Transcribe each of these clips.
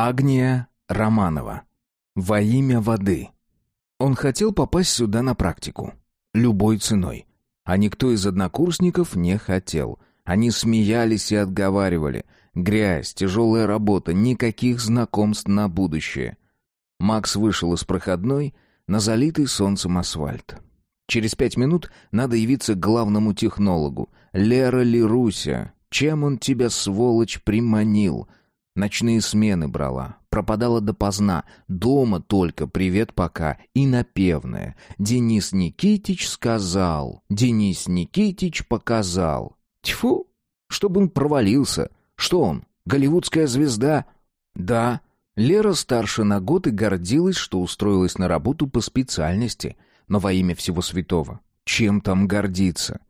Агния Романова. Во имя воды. Он хотел попасть сюда на практику. Любой ценой. А никто из однокурсников не хотел. Они смеялись и отговаривали. Грязь, тяжелая работа, никаких знакомств на будущее. Макс вышел из проходной на залитый солнцем асфальт. Через пять минут надо явиться к главному технологу. Лера Леруся. Чем он тебя, сволочь, приманил? Ночные смены брала, пропадала допоздна, дома только «привет пока» и напевная. Денис Никитич сказал, Денис Никитич показал. Тьфу, чтобы он провалился. Что он, голливудская звезда? Да, Лера старше на год и гордилась, что устроилась на работу по специальности, но во имя всего святого. Чем там гордиться?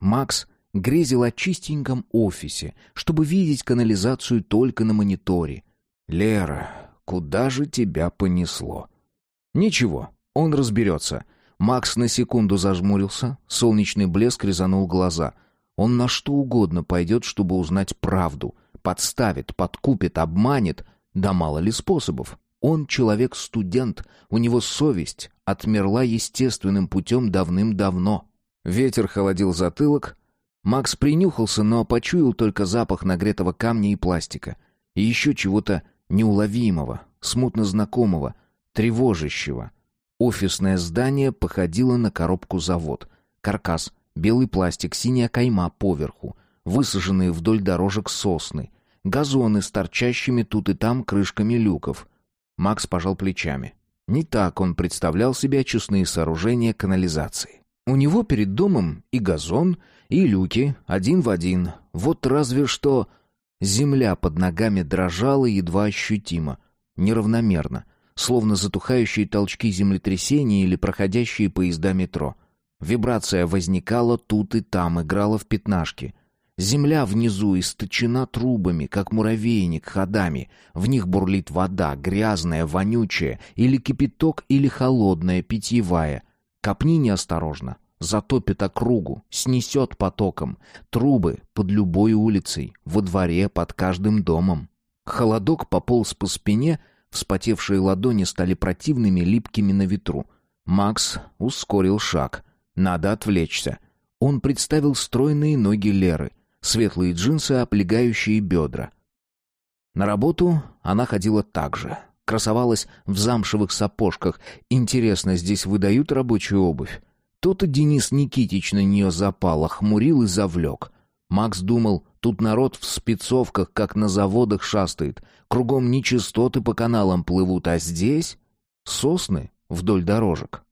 Макс грезил о чистеньком офисе, чтобы видеть канализацию только на мониторе. «Лера, куда же тебя понесло?» «Ничего, он разберется». Макс на секунду зажмурился, солнечный блеск резанул глаза. Он на что угодно пойдет, чтобы узнать правду. Подставит, подкупит, обманет. Да мало ли способов. Он человек-студент, у него совесть отмерла естественным путем давным-давно. Ветер холодил затылок, Макс принюхался, но почуял только запах нагретого камня и пластика. И еще чего-то неуловимого, смутно знакомого, тревожащего. Офисное здание походило на коробку-завод. Каркас, белый пластик, синяя кайма поверху, высаженные вдоль дорожек сосны, газоны с торчащими тут и там крышками люков. Макс пожал плечами. Не так он представлял себе очистные сооружения канализации. У него перед домом и газон, и люки, один в один. Вот разве что... Земля под ногами дрожала едва ощутимо, неравномерно, словно затухающие толчки землетрясения или проходящие поезда метро. Вибрация возникала тут и там, играла в пятнашки. Земля внизу источена трубами, как муравейник, ходами. В них бурлит вода, грязная, вонючая, или кипяток, или холодная, питьевая. Копни неосторожно, затопит округу, снесет потоком. Трубы под любой улицей, во дворе, под каждым домом. Холодок пополз по спине, вспотевшие ладони стали противными, липкими на ветру. Макс ускорил шаг. Надо отвлечься. Он представил стройные ноги Леры, светлые джинсы, облегающие бедра. На работу она ходила так же. Красовалась в замшевых сапожках. Интересно, здесь выдают рабочую обувь? То-то Денис Никитич на нее запал, охмурил и завлек. Макс думал, тут народ в спецовках, как на заводах, шастает. Кругом нечистоты по каналам плывут, а здесь — сосны вдоль дорожек.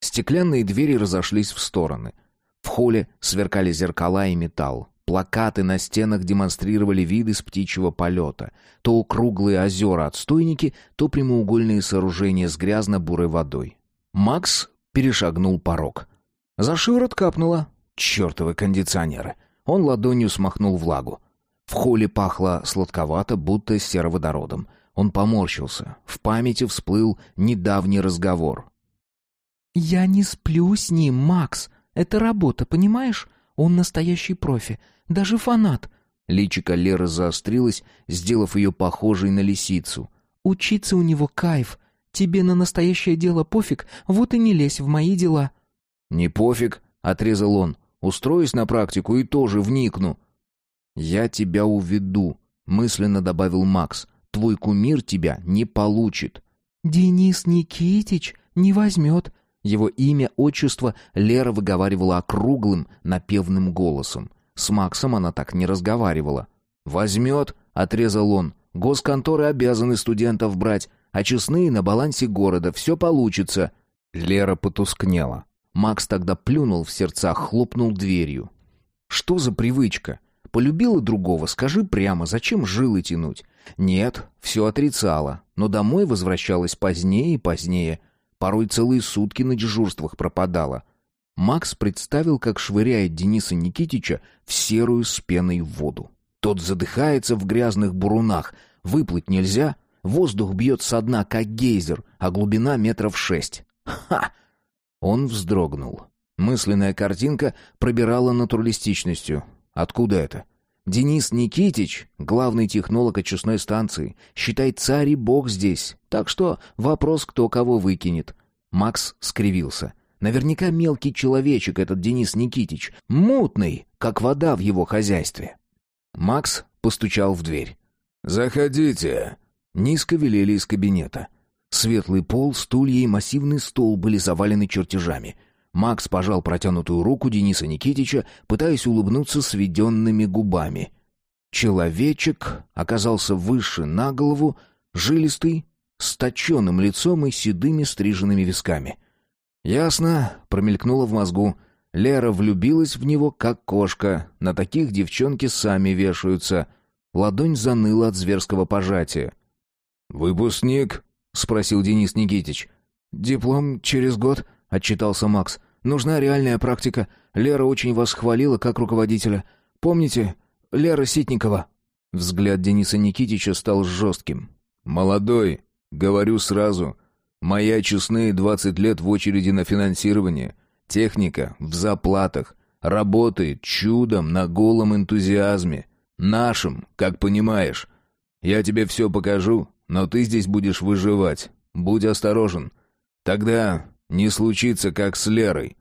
Стеклянные двери разошлись в стороны. В холле сверкали зеркала и металл. Плакаты на стенах демонстрировали виды с птичьего полета. То круглые озера-отстойники, то прямоугольные сооружения с грязно-бурой водой. Макс перешагнул порог. За шиворот капнуло. Чёртовы кондиционеры. Он ладонью смахнул влагу. В холле пахло сладковато, будто сероводородом. Он поморщился. В памяти всплыл недавний разговор. «Я не сплю с ним, Макс. Это работа, понимаешь? Он настоящий профи. Даже фанат». Личико Леры заострилось, сделав ее похожей на лисицу. «Учиться у него кайф. Тебе на настоящее дело пофиг, вот и не лезь в мои дела». «Не пофиг», — отрезал он. «Устроюсь на практику и тоже вникну». «Я тебя уведу», — мысленно добавил Макс. «Твой кумир тебя не получит». «Денис Никитич не возьмет». Его имя, отчество Лера выговаривала округлым, напевным голосом. С Максом она так не разговаривала. «Возьмет», — отрезал он. «Госконторы обязаны студентов брать а честные на балансе города, все получится». Лера потускнела. Макс тогда плюнул в сердцах, хлопнул дверью. «Что за привычка? Полюбила другого, скажи прямо, зачем жилы тянуть?» «Нет, все отрицала, но домой возвращалась позднее и позднее. Порой целые сутки на дежурствах пропадала». Макс представил, как швыряет Дениса Никитича в серую с пеной воду. Тот задыхается в грязных бурунах. Выплыть нельзя, Воздух бьет со дна, как гейзер, а глубина метров шесть. Ха! Он вздрогнул. Мысленная картинка пробирала натуралистичностью. Откуда это? Денис Никитич, главный технолог очистной станции, считай царь и бог здесь. Так что вопрос, кто кого выкинет. Макс скривился. Наверняка мелкий человечек этот Денис Никитич, мутный, как вода в его хозяйстве. Макс постучал в дверь. «Заходите!» Низко велели из кабинета. Светлый пол, стулья и массивный стол были завалены чертежами. Макс пожал протянутую руку Дениса Никитича, пытаясь улыбнуться сведенными губами. Человечек оказался выше на голову, жилистый, с точенным лицом и седыми стриженными висками. «Ясно», — промелькнуло в мозгу. Лера влюбилась в него, как кошка. На таких девчонки сами вешаются. Ладонь заныла от зверского пожатия. «Выпускник?» — спросил Денис Никитич. «Диплом через год», — отчитался Макс. Нужна реальная практика. Лера очень вас хвалила как руководителя. Помните, Лера Ситникова?» Взгляд Дениса Никитича стал жестким. «Молодой, говорю сразу. Моя честные двадцать лет в очереди на финансирование. Техника в заплатах. Работает чудом на голом энтузиазме. Нашим, как понимаешь. Я тебе все покажу, но ты здесь будешь выживать. Будь осторожен. Тогда не случится, как с Лерой».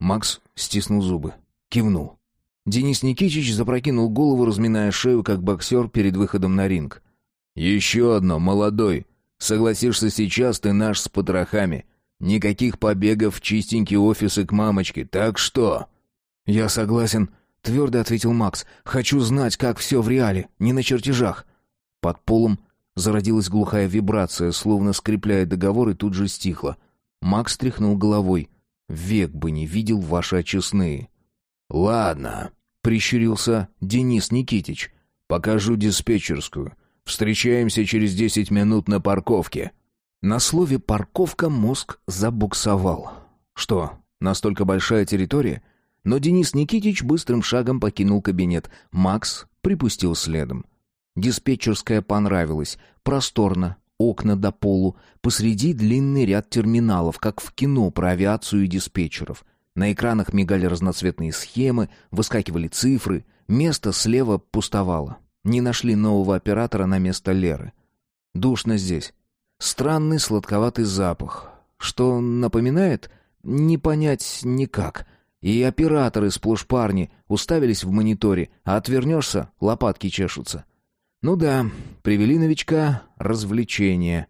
Макс стиснул зубы, кивнул. Денис Никитич запрокинул голову, разминая шею, как боксер перед выходом на ринг. «Еще одно, молодой. Согласишься сейчас, ты наш с потрохами. Никаких побегов в чистенькие офисы к мамочке, так что...» «Я согласен», — твердо ответил Макс. «Хочу знать, как все в реале, не на чертежах». Под полом зародилась глухая вибрация, словно скрепляя договор, и тут же стихла. Макс тряхнул головой. «Век бы не видел ваши очистные». «Ладно», — прищурился Денис Никитич. «Покажу диспетчерскую. Встречаемся через десять минут на парковке». На слове «парковка» мозг забуксовал. «Что, настолько большая территория?» Но Денис Никитич быстрым шагом покинул кабинет. Макс припустил следом. Диспетчерская понравилась. Просторно, окна до полу, посреди длинный ряд терминалов, как в кино про авиацию и диспетчеров. На экранах мигали разноцветные схемы, выскакивали цифры, место слева пустовало. Не нашли нового оператора на место Леры. Душно здесь. Странный сладковатый запах. Что напоминает? Не понять никак. И операторы сплошь парни уставились в мониторе, а отвернешься — лопатки чешутся. Ну да, привели новичка развлечение.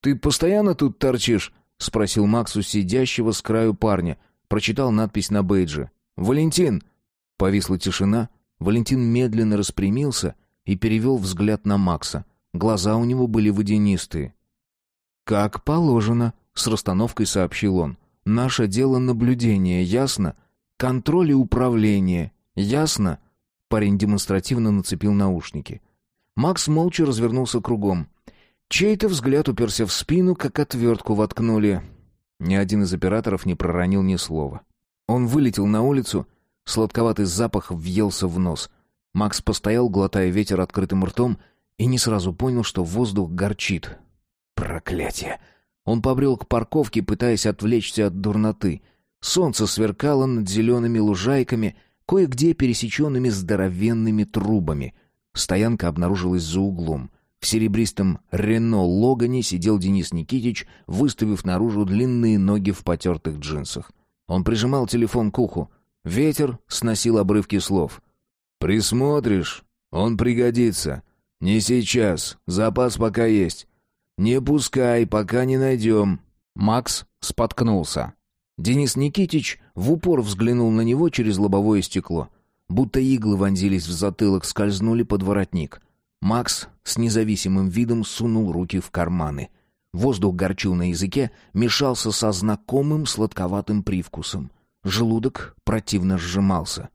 Ты постоянно тут торчишь? спросил Макс у сидящего с краю парня. Прочитал надпись на бейдже. Валентин. Повисла тишина. Валентин медленно распрямился и перевел взгляд на Макса. Глаза у него были водянистые. Как положено, с расстановкой сообщил он. Наше дело наблюдение, ясно? Контроль и управление, ясно? Парень демонстративно нацепил наушники. Макс молча развернулся кругом. Чей-то взгляд уперся в спину, как отвертку воткнули. Ни один из операторов не проронил ни слова. Он вылетел на улицу, сладковатый запах въелся в нос. Макс постоял, глотая ветер открытым ртом, и не сразу понял, что воздух горчит. Проклятие! Он побрел к парковке, пытаясь отвлечься от дурноты. Солнце сверкало над зелеными лужайками, кое-где пересеченными здоровенными трубами — Стоянка обнаружилась за углом. В серебристом «Рено» Логане сидел Денис Никитич, выставив наружу длинные ноги в потертых джинсах. Он прижимал телефон к уху. Ветер сносил обрывки слов. «Присмотришь? Он пригодится. Не сейчас. Запас пока есть. Не пускай, пока не найдем». Макс споткнулся. Денис Никитич в упор взглянул на него через лобовое стекло будто иглы вонзились в затылок, скользнули под воротник. Макс с независимым видом сунул руки в карманы. Воздух горчил на языке, мешался со знакомым сладковатым привкусом. Желудок противно сжимался.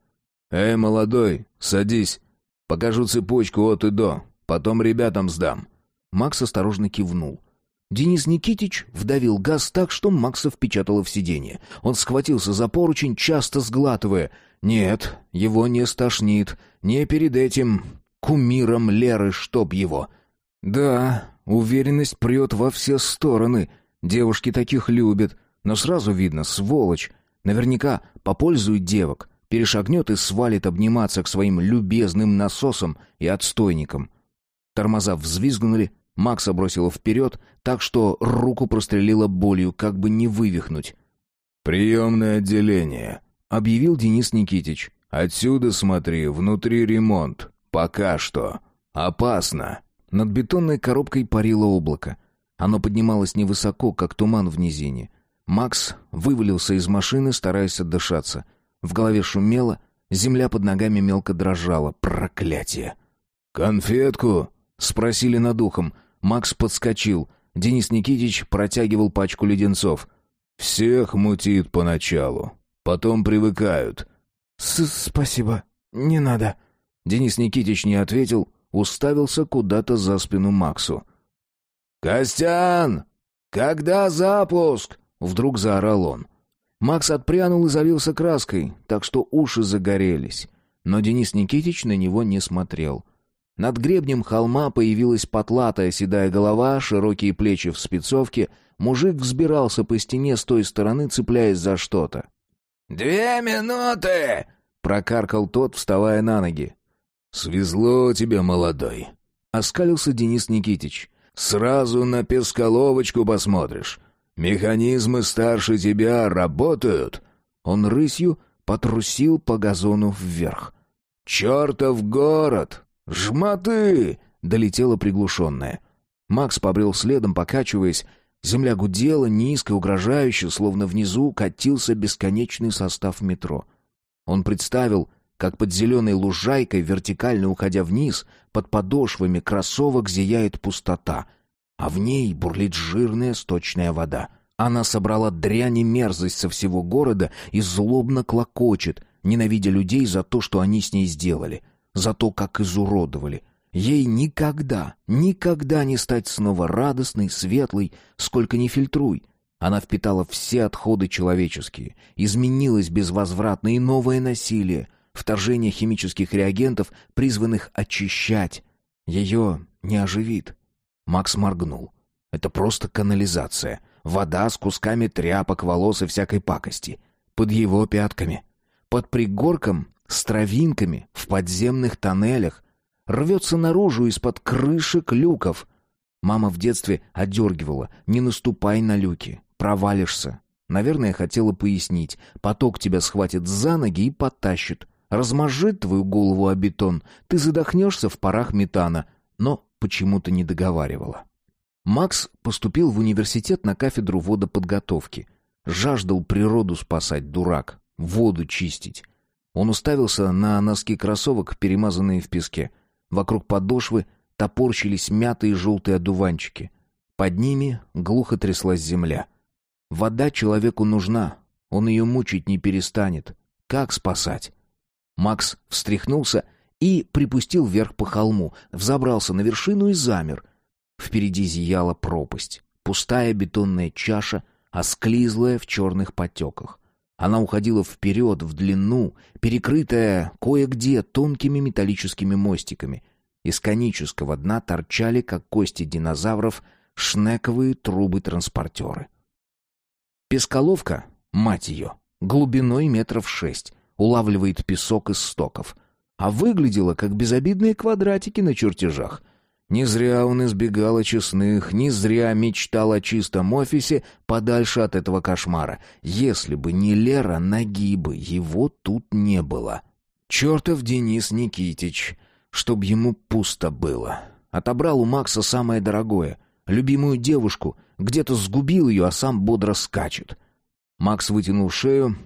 «Эй, молодой, садись. Покажу цепочку от и до. Потом ребятам сдам». Макс осторожно кивнул. Денис Никитич вдавил газ так, что Макса впечатало в сиденье. Он схватился за поручень, часто сглатывая. Нет, его не стошнит. Не перед этим кумиром Леры, чтоб его. Да, уверенность прет во все стороны. Девушки таких любят. Но сразу видно, сволочь. Наверняка попользует девок. перешагнет и свалит обниматься к своим любезным насосам и отстойникам. Тормоза взвизгнули, Макса бросило вперед, так что руку прострелило болью, как бы не вывихнуть. «Приемное отделение», — объявил Денис Никитич. «Отсюда смотри, внутри ремонт. Пока что. Опасно». Над бетонной коробкой парило облако. Оно поднималось невысоко, как туман в низине. Макс вывалился из машины, стараясь отдышаться. В голове шумело, земля под ногами мелко дрожала. Проклятие! «Конфетку?» — спросили над ухом. Макс подскочил. Денис Никитич протягивал пачку леденцов. «Всех мутит поначалу. Потом привыкают». С «Спасибо. Не надо». Денис Никитич не ответил, уставился куда-то за спину Максу. «Костян! Когда запуск?» — вдруг заорал он. Макс отпрянул и залился краской, так что уши загорелись. Но Денис Никитич на него не смотрел. Над гребнем холма появилась потлатая седая голова, широкие плечи в спецовке. Мужик взбирался по стене с той стороны, цепляясь за что-то. «Две минуты!» — прокаркал тот, вставая на ноги. «Свезло тебе, молодой!» — оскалился Денис Никитич. «Сразу на песколовочку посмотришь. Механизмы старше тебя работают!» Он рысью потрусил по газону вверх. «Чертов город! «Жмоты!» — долетело приглушенное. Макс побрел следом, покачиваясь. Земля гудела низко, угрожающе, словно внизу катился бесконечный состав метро. Он представил, как под зеленой лужайкой, вертикально уходя вниз, под подошвами кроссовок зияет пустота, а в ней бурлит жирная сточная вода. Она собрала дрянь и мерзость со всего города и злобно клокочет, ненавидя людей за то, что они с ней сделали — за то, как изуродовали. Ей никогда, никогда не стать снова радостной, светлой, сколько ни фильтруй. Она впитала все отходы человеческие, изменилось безвозвратно и новое насилие, вторжение химических реагентов, призванных очищать. Ее не оживит. Макс моргнул. Это просто канализация. Вода с кусками тряпок, волос и всякой пакости. Под его пятками. Под пригорком с травинками в подземных тоннелях, рвется наружу из-под крышек люков. Мама в детстве одергивала «Не наступай на люки, провалишься». Наверное, хотела пояснить. Поток тебя схватит за ноги и потащит. Размажет твою голову о бетон. Ты задохнешься в парах метана. Но почему-то не договаривала. Макс поступил в университет на кафедру водоподготовки. Жаждал природу спасать, дурак. Воду чистить. Он уставился на носки кроссовок, перемазанные в песке. Вокруг подошвы топорщились мятые желтые одуванчики. Под ними глухо тряслась земля. Вода человеку нужна, он ее мучить не перестанет. Как спасать? Макс встряхнулся и припустил вверх по холму, взобрался на вершину и замер. Впереди зияла пропасть, пустая бетонная чаша, осклизлая в черных потеках. Она уходила вперед, в длину, перекрытая кое-где тонкими металлическими мостиками. Из конического дна торчали, как кости динозавров, шнековые трубы-транспортеры. Песколовка, мать ее, глубиной метров шесть, улавливает песок из стоков, а выглядела, как безобидные квадратики на чертежах — не зря он избегал очистных, не зря мечтал о чистом офисе подальше от этого кошмара. Если бы не Лера, ноги бы его тут не было. Чертов Денис Никитич, чтоб ему пусто было. Отобрал у Макса самое дорогое, любимую девушку, где-то сгубил ее, а сам бодро скачет. Макс вытянул шею,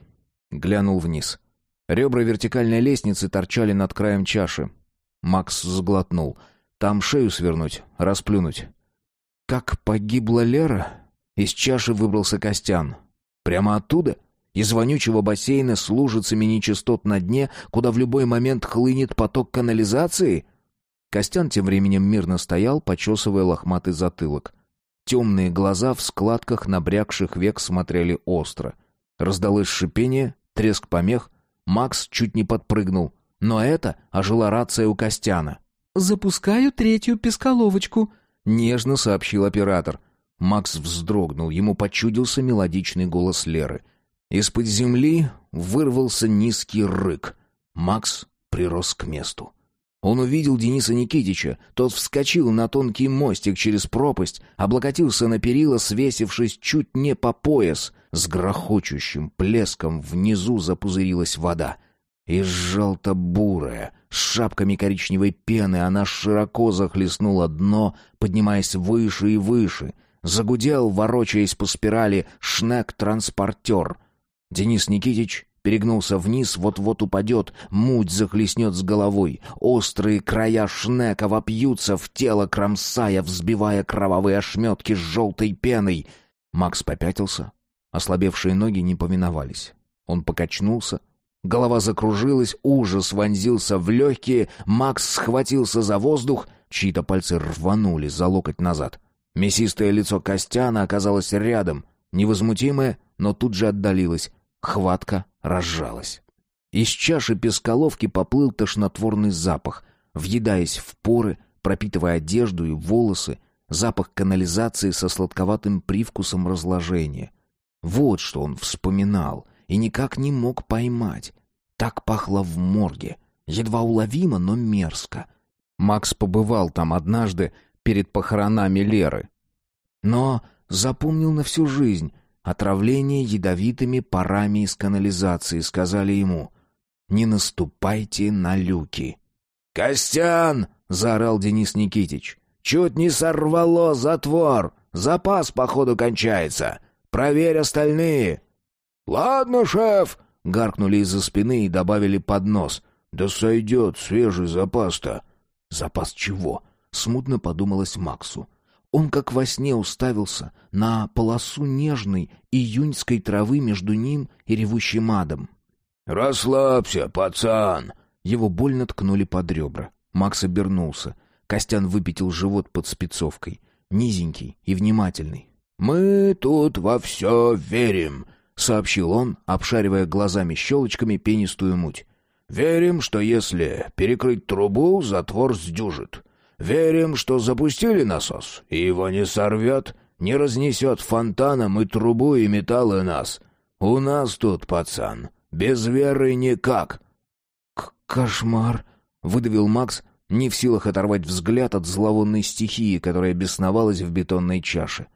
глянул вниз. Ребра вертикальной лестницы торчали над краем чаши. Макс сглотнул — там шею свернуть, расплюнуть. Как погибла Лера? Из чаши выбрался Костян. Прямо оттуда? Из вонючего бассейна с лужицами нечистот на дне, куда в любой момент хлынет поток канализации? Костян тем временем мирно стоял, почесывая лохматый затылок. Темные глаза в складках набрякших век смотрели остро. Раздалось шипение, треск помех. Макс чуть не подпрыгнул. Но это ожила рация у Костяна. «Запускаю третью песколовочку», — нежно сообщил оператор. Макс вздрогнул, ему почудился мелодичный голос Леры. Из-под земли вырвался низкий рык. Макс прирос к месту. Он увидел Дениса Никитича. Тот вскочил на тонкий мостик через пропасть, облокотился на перила, свесившись чуть не по пояс. С грохочущим плеском внизу запузырилась вода. И желто-бурая, с шапками коричневой пены, она широко захлестнула дно, поднимаясь выше и выше. Загудел, ворочаясь по спирали, шнек-транспортер. Денис Никитич перегнулся вниз, вот-вот упадет, муть захлестнет с головой. Острые края шнека вопьются в тело, кромсая, взбивая кровавые ошметки с желтой пеной. Макс попятился. Ослабевшие ноги не повиновались. Он покачнулся. Голова закружилась, ужас вонзился в легкие. Макс схватился за воздух. Чьи-то пальцы рванули за локоть назад. Мясистое лицо Костяна оказалось рядом. Невозмутимое, но тут же отдалилось. Хватка разжалась. Из чаши песколовки поплыл тошнотворный запах, въедаясь в поры, пропитывая одежду и волосы, запах канализации со сладковатым привкусом разложения. Вот что он вспоминал и никак не мог поймать. Так пахло в морге, едва уловимо, но мерзко. Макс побывал там однажды перед похоронами Леры. Но запомнил на всю жизнь — Отравление ядовитыми парами из канализации, сказали ему. Не наступайте на люки. «Костян!» — заорал Денис Никитич. «Чуть не сорвало затвор! Запас, походу, кончается! Проверь остальные!» «Ладно, шеф!» — гаркнули из-за спины и добавили под нос. «Да сойдет свежий запас-то!» «Запас чего?» — смутно подумалось Максу. Он как во сне уставился на полосу нежной июньской травы между ним и ревущим адом. «Расслабься, пацан!» Его больно ткнули под ребра. Макс обернулся. Костян выпятил живот под спецовкой. Низенький и внимательный. «Мы тут во все верим», — сообщил он, обшаривая глазами-щелочками пенистую муть. «Верим, что если перекрыть трубу, затвор сдюжит. Верим, что запустили насос, и его не сорвет, не разнесет фонтаном и трубу, и металлы нас. У нас тут, пацан, без веры никак». К «Кошмар!» — выдавил Макс, не в силах оторвать взгляд от зловонной стихии, которая бесновалась в бетонной чаше.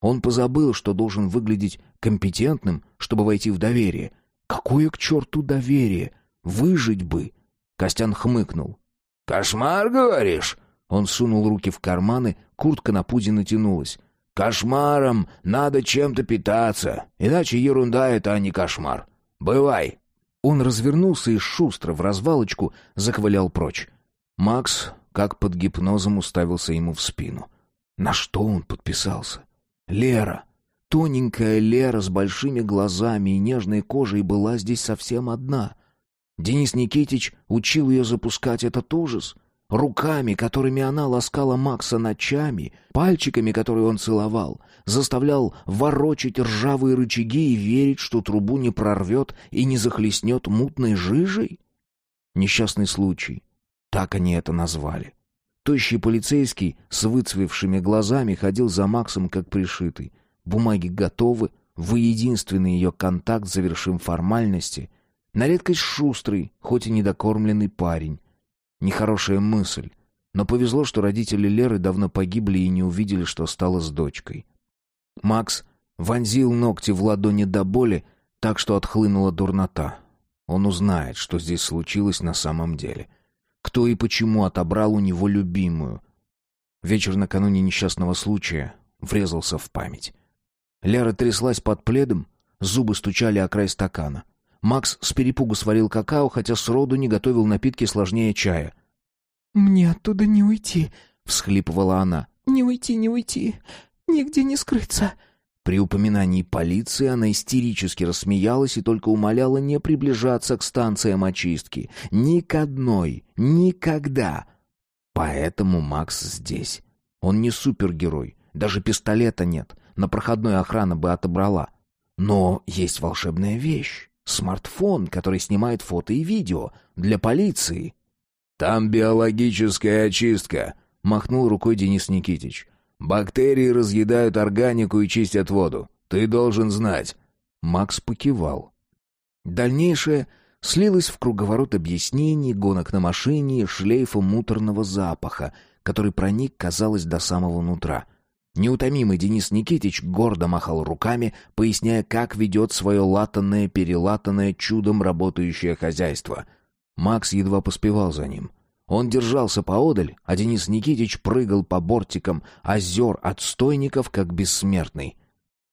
Он позабыл, что должен выглядеть компетентным, чтобы войти в доверие. Какое к черту доверие? Выжить бы! Костян хмыкнул. «Кошмар, говоришь?» Он сунул руки в карманы, куртка на пузе натянулась. «Кошмаром надо чем-то питаться, иначе ерунда это, а не кошмар. Бывай!» Он развернулся и шустро в развалочку заковылял прочь. Макс, как под гипнозом, уставился ему в спину. На что он подписался? Лера. Тоненькая Лера с большими глазами и нежной кожей была здесь совсем одна. Денис Никитич учил ее запускать этот ужас — руками, которыми она ласкала Макса ночами, пальчиками, которые он целовал, заставлял ворочать ржавые рычаги и верить, что трубу не прорвет и не захлестнет мутной жижей? Несчастный случай. Так они это назвали. Тощий полицейский с выцвевшими глазами ходил за Максом как пришитый. Бумаги готовы, вы единственный ее контакт завершим формальности. На редкость шустрый, хоть и недокормленный парень. Нехорошая мысль. Но повезло, что родители Леры давно погибли и не увидели, что стало с дочкой. Макс вонзил ногти в ладони до боли, так что отхлынула дурнота. Он узнает, что здесь случилось на самом деле. Кто и почему отобрал у него любимую. Вечер накануне несчастного случая врезался в память. Лера тряслась под пледом, зубы стучали о край стакана. Макс с перепугу сварил какао, хотя сроду не готовил напитки сложнее чая. «Мне оттуда не уйти», — всхлипывала она. «Не уйти, не уйти. Нигде не скрыться». При упоминании полиции она истерически рассмеялась и только умоляла не приближаться к станциям очистки. Ни к одной. Никогда. Поэтому Макс здесь. Он не супергерой. Даже пистолета нет. На проходной охрана бы отобрала. Но есть волшебная вещь смартфон, который снимает фото и видео для полиции. Там биологическая очистка, махнул рукой Денис Никитич. Бактерии разъедают органику и чистят воду. Ты должен знать. Макс покивал. Дальнейшее слилось в круговорот объяснений, гонок на машине и шлейфа муторного запаха, который проник, казалось, до самого нутра. Неутомимый Денис Никитич гордо махал руками, поясняя, как ведет свое латанное-перелатанное чудом работающее хозяйство. Макс едва поспевал за ним. Он держался поодаль, а Денис Никитич прыгал по бортикам озер отстойников, как бессмертный.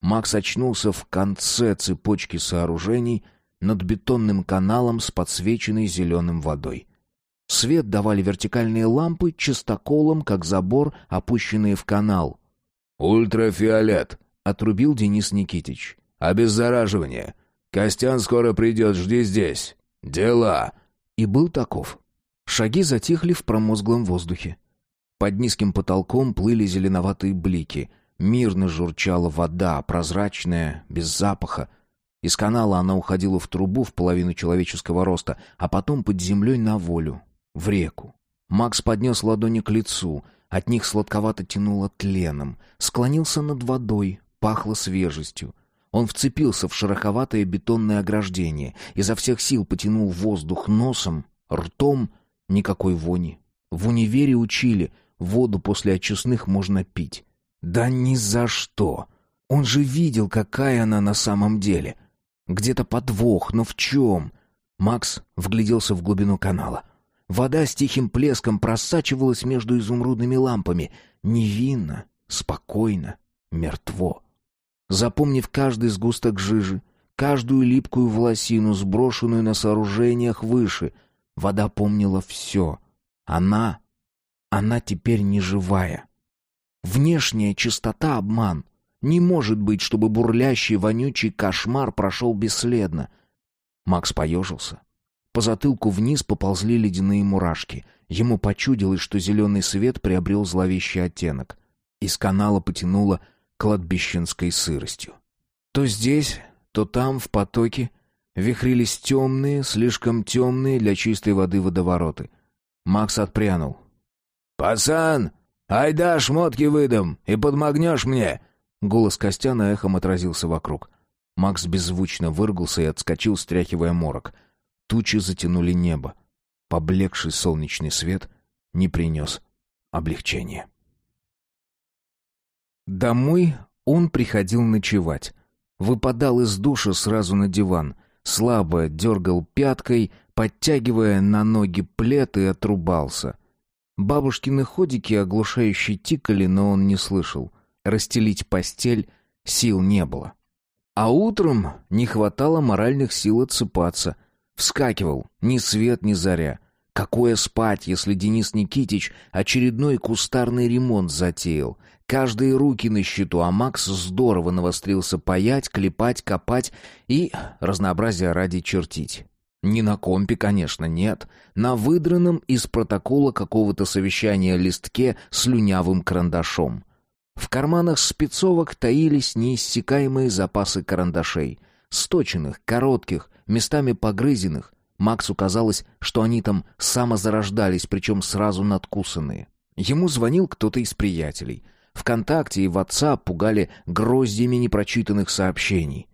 Макс очнулся в конце цепочки сооружений над бетонным каналом с подсвеченной зеленым водой. Свет давали вертикальные лампы частоколом, как забор, опущенные в канал. «Ультрафиолет», — отрубил Денис Никитич. «Обеззараживание. Костян скоро придет, жди здесь. Дела». И был таков. Шаги затихли в промозглом воздухе. Под низким потолком плыли зеленоватые блики. Мирно журчала вода, прозрачная, без запаха. Из канала она уходила в трубу в половину человеческого роста, а потом под землей на волю, в реку. Макс поднес ладони к лицу, от них сладковато тянуло тленом, склонился над водой, пахло свежестью. Он вцепился в шероховатое бетонное ограждение, изо всех сил потянул воздух носом, ртом, никакой вони. В универе учили, воду после очистных можно пить. Да ни за что! Он же видел, какая она на самом деле. Где-то подвох, но в чем? Макс вгляделся в глубину канала. Вода с тихим плеском просачивалась между изумрудными лампами. Невинно, спокойно, мертво. Запомнив каждый сгусток жижи, каждую липкую волосину, сброшенную на сооружениях выше, вода помнила все. Она... она теперь не живая. Внешняя чистота — обман. Не может быть, чтобы бурлящий вонючий кошмар прошел бесследно. Макс поежился. По затылку вниз поползли ледяные мурашки. Ему почудилось, что зеленый свет приобрел зловещий оттенок. Из канала потянуло кладбищенской сыростью. То здесь, то там, в потоке, вихрились темные, слишком темные для чистой воды водовороты. Макс отпрянул. «Пацан, айда шмотки выдам и подмогнешь мне!» Голос Костяна эхом отразился вокруг. Макс беззвучно выргался и отскочил, стряхивая морок. Тучи затянули небо. Поблекший солнечный свет не принес облегчения. Домой он приходил ночевать. Выпадал из душа сразу на диван, слабо дергал пяткой, подтягивая на ноги плед и отрубался. Бабушкины ходики оглушающе тикали, но он не слышал. Расстелить постель сил не было. А утром не хватало моральных сил отсыпаться. Вскакивал ни свет, ни заря. Какое спать, если Денис Никитич очередной кустарный ремонт затеял? Каждые руки на счету, а Макс здорово навострился паять, клепать, копать и разнообразие ради чертить. Не на компе, конечно, нет. На выдранном из протокола какого-то совещания листке с люнявым карандашом. В карманах спецовок таились неиссякаемые запасы карандашей. Сточенных, коротких, местами погрызенных. Максу казалось, что они там самозарождались, причем сразу надкусанные. Ему звонил кто-то из приятелей — ВКонтакте и WhatsApp пугали гроздьями непрочитанных сообщений.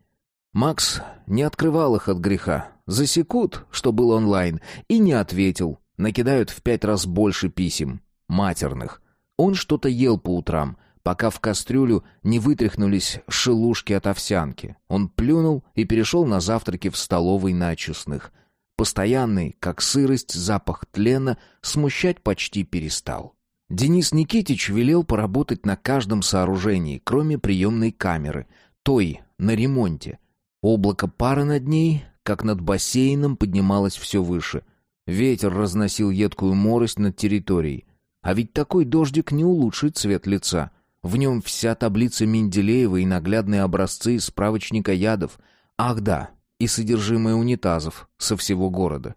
Макс не открывал их от греха. Засекут, что был онлайн, и не ответил. Накидают в пять раз больше писем. Матерных. Он что-то ел по утрам, пока в кастрюлю не вытряхнулись шелушки от овсянки. Он плюнул и перешел на завтраки в столовой на очистных. Постоянный, как сырость, запах тлена смущать почти перестал. Денис Никитич велел поработать на каждом сооружении, кроме приемной камеры, той, на ремонте. Облако пара над ней, как над бассейном, поднималось все выше. Ветер разносил едкую морость над территорией. А ведь такой дождик не улучшит цвет лица. В нем вся таблица Менделеева и наглядные образцы из справочника ядов. Ах да, и содержимое унитазов со всего города.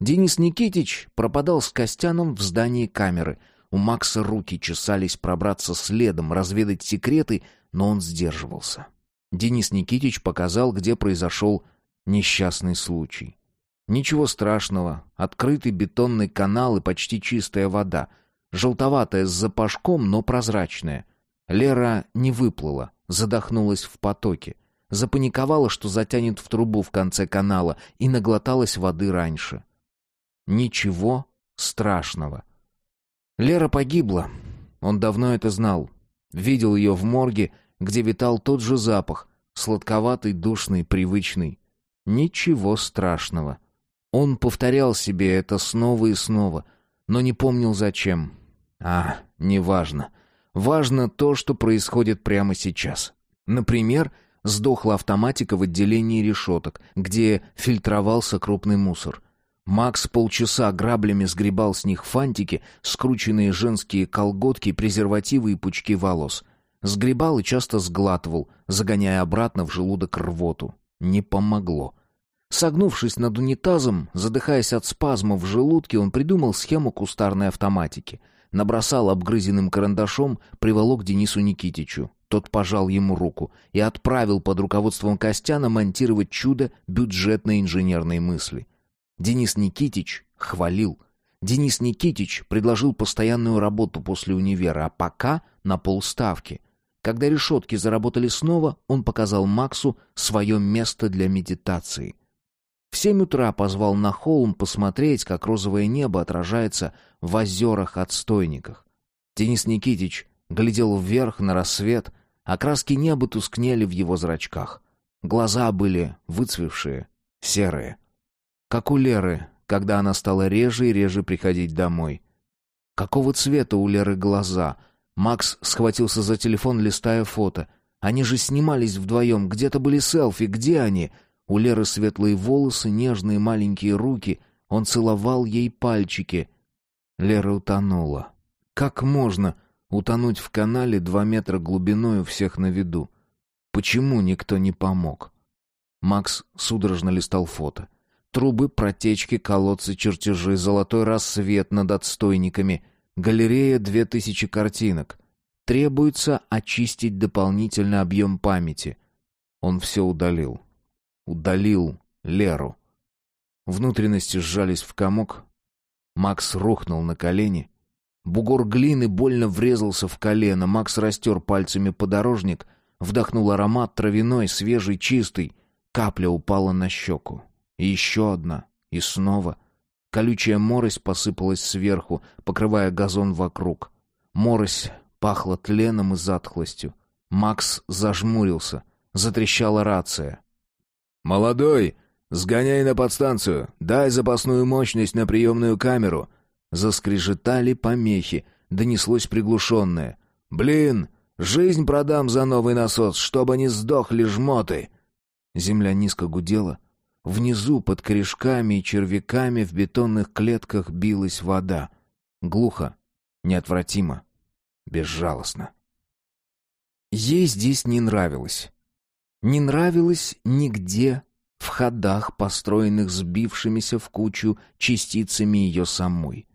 Денис Никитич пропадал с Костяном в здании камеры — у Макса руки чесались пробраться следом, разведать секреты, но он сдерживался. Денис Никитич показал, где произошел несчастный случай. Ничего страшного. Открытый бетонный канал и почти чистая вода. Желтоватая с запашком, но прозрачная. Лера не выплыла, задохнулась в потоке. запаниковала, что затянет в трубу в конце канала, и наглоталась воды раньше. Ничего страшного. Лера погибла. Он давно это знал. Видел ее в морге, где витал тот же запах, сладковатый, душный, привычный. Ничего страшного. Он повторял себе это снова и снова, но не помнил зачем. А, неважно. Важно то, что происходит прямо сейчас. Например, сдохла автоматика в отделении решеток, где фильтровался крупный мусор. Макс полчаса граблями сгребал с них фантики, скрученные женские колготки, презервативы и пучки волос. Сгребал и часто сглатывал, загоняя обратно в желудок рвоту. Не помогло. Согнувшись над унитазом, задыхаясь от спазма в желудке, он придумал схему кустарной автоматики. Набросал обгрызенным карандашом, приволок Денису Никитичу. Тот пожал ему руку и отправил под руководством Костяна монтировать чудо бюджетной инженерной мысли. Денис Никитич хвалил. Денис Никитич предложил постоянную работу после универа, а пока на полставки. Когда решетки заработали снова, он показал Максу свое место для медитации. В семь утра позвал на холм посмотреть, как розовое небо отражается в озерах-отстойниках. Денис Никитич глядел вверх на рассвет, а краски неба тускнели в его зрачках. Глаза были выцвевшие, серые. Как у Леры, когда она стала реже и реже приходить домой. Какого цвета у Леры глаза? Макс схватился за телефон, листая фото. Они же снимались вдвоем, где-то были селфи, где они? У Леры светлые волосы, нежные маленькие руки. Он целовал ей пальчики. Лера утонула. Как можно утонуть в канале два метра глубиной у всех на виду? Почему никто не помог? Макс судорожно листал фото. Трубы, протечки, колодцы, чертежи, золотой рассвет над отстойниками, галерея две тысячи картинок. Требуется очистить дополнительный объем памяти. Он все удалил. Удалил Леру. Внутренности сжались в комок. Макс рухнул на колени. Бугор глины больно врезался в колено. Макс растер пальцами подорожник, вдохнул аромат травяной, свежий, чистый. Капля упала на щеку. И еще одна. И снова. Колючая морось посыпалась сверху, покрывая газон вокруг. Морось пахла тленом и затхлостью. Макс зажмурился. Затрещала рация. «Молодой, сгоняй на подстанцию, дай запасную мощность на приемную камеру». Заскрежетали помехи, донеслось приглушенное. «Блин, жизнь продам за новый насос, чтобы не сдохли жмоты!» Земля низко гудела, Внизу, под корешками и червяками, в бетонных клетках билась вода. Глухо, неотвратимо, безжалостно. Ей здесь не нравилось. Не нравилось нигде в ходах, построенных сбившимися в кучу частицами ее самой.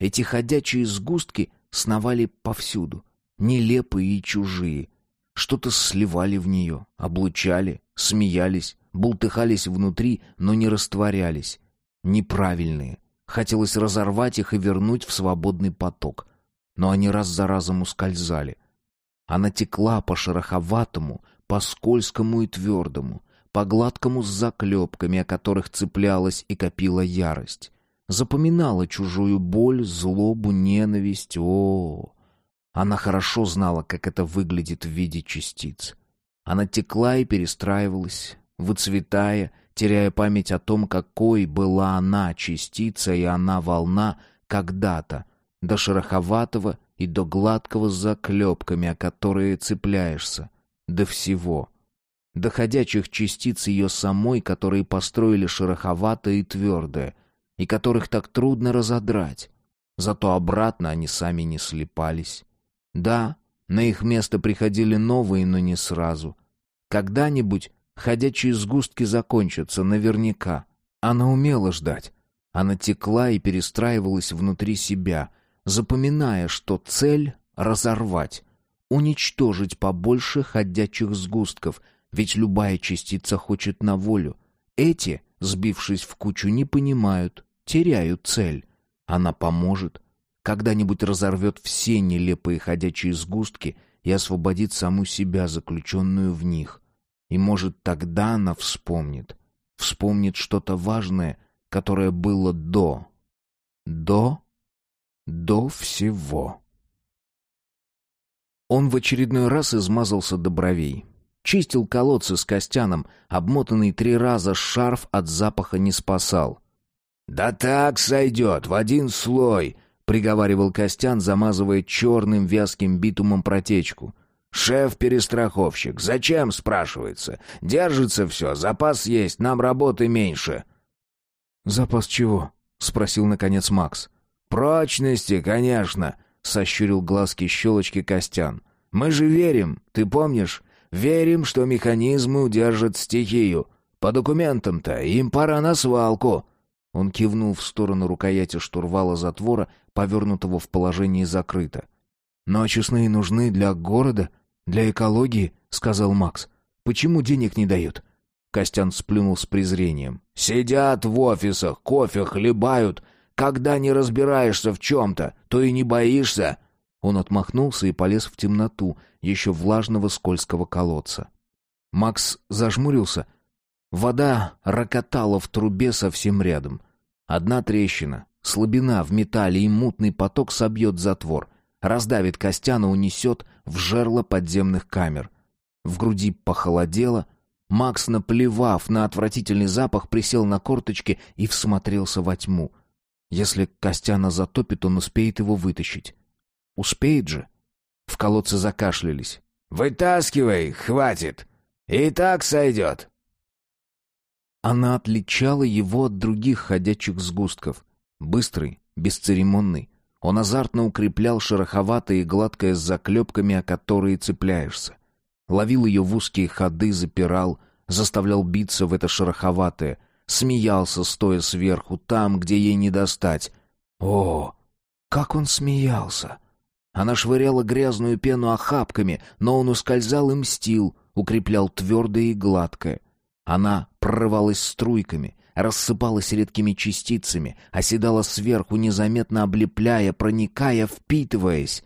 Эти ходячие сгустки сновали повсюду, нелепые и чужие. Что-то сливали в нее, облучали, смеялись, бултыхались внутри, но не растворялись. Неправильные. Хотелось разорвать их и вернуть в свободный поток. Но они раз за разом ускользали. Она текла по шероховатому, по скользкому и твердому, по гладкому с заклепками, о которых цеплялась и копила ярость. Запоминала чужую боль, злобу, ненависть. О, Она хорошо знала, как это выглядит в виде частиц. Она текла и перестраивалась, выцветая, теряя память о том, какой была она частица и она волна когда-то, до шероховатого и до гладкого с заклепками, о которые цепляешься, до всего. До ходячих частиц ее самой, которые построили шероховатое и твердое, и которых так трудно разодрать. Зато обратно они сами не слепались. Да, на их место приходили новые, но не сразу. Когда-нибудь Ходячие сгустки закончатся наверняка. Она умела ждать. Она текла и перестраивалась внутри себя, запоминая, что цель — разорвать, уничтожить побольше ходячих сгустков, ведь любая частица хочет на волю. Эти, сбившись в кучу, не понимают, теряют цель. Она поможет, когда-нибудь разорвет все нелепые ходячие сгустки и освободит саму себя, заключенную в них — И, может, тогда она вспомнит. Вспомнит что-то важное, которое было до. До. До всего. Он в очередной раз измазался до бровей. Чистил колодцы с Костяном, обмотанный три раза шарф от запаха не спасал. «Да так сойдет, в один слой», — приговаривал Костян, замазывая черным вязким битумом протечку. «Шеф-перестраховщик, зачем, спрашивается? Держится все, запас есть, нам работы меньше». «Запас чего?» — спросил, наконец, Макс. «Прочности, конечно», — сощурил глазки щелочки Костян. «Мы же верим, ты помнишь? Верим, что механизмы удержат стихию. По документам-то им пора на свалку». Он кивнул в сторону рукояти штурвала затвора, повернутого в положении закрыто. «Но очистные нужны для города, для экологии», — сказал Макс. «Почему денег не дают?» Костян сплюнул с презрением. «Сидят в офисах, кофе хлебают. Когда не разбираешься в чем-то, то и не боишься». Он отмахнулся и полез в темноту еще влажного скользкого колодца. Макс зажмурился. Вода рокотала в трубе совсем рядом. Одна трещина, слабина в металле и мутный поток собьет затвор. Раздавит Костяна, унесет в жерло подземных камер. В груди похолодело. Макс, наплевав на отвратительный запах, присел на корточки и всмотрелся во тьму. Если Костяна затопит, он успеет его вытащить. Успеет же. В колодце закашлялись. «Вытаскивай, хватит! И так сойдет!» Она отличала его от других ходячих сгустков. Быстрый, бесцеремонный. Он азартно укреплял шероховатое и гладкое с заклепками, о которые цепляешься. Ловил ее в узкие ходы, запирал, заставлял биться в это шероховатое, смеялся, стоя сверху, там, где ей не достать. О, как он смеялся! Она швыряла грязную пену охапками, но он ускользал и мстил, укреплял твердое и гладкое. Она прорывалась струйками, рассыпалась редкими частицами, оседала сверху, незаметно облепляя, проникая, впитываясь.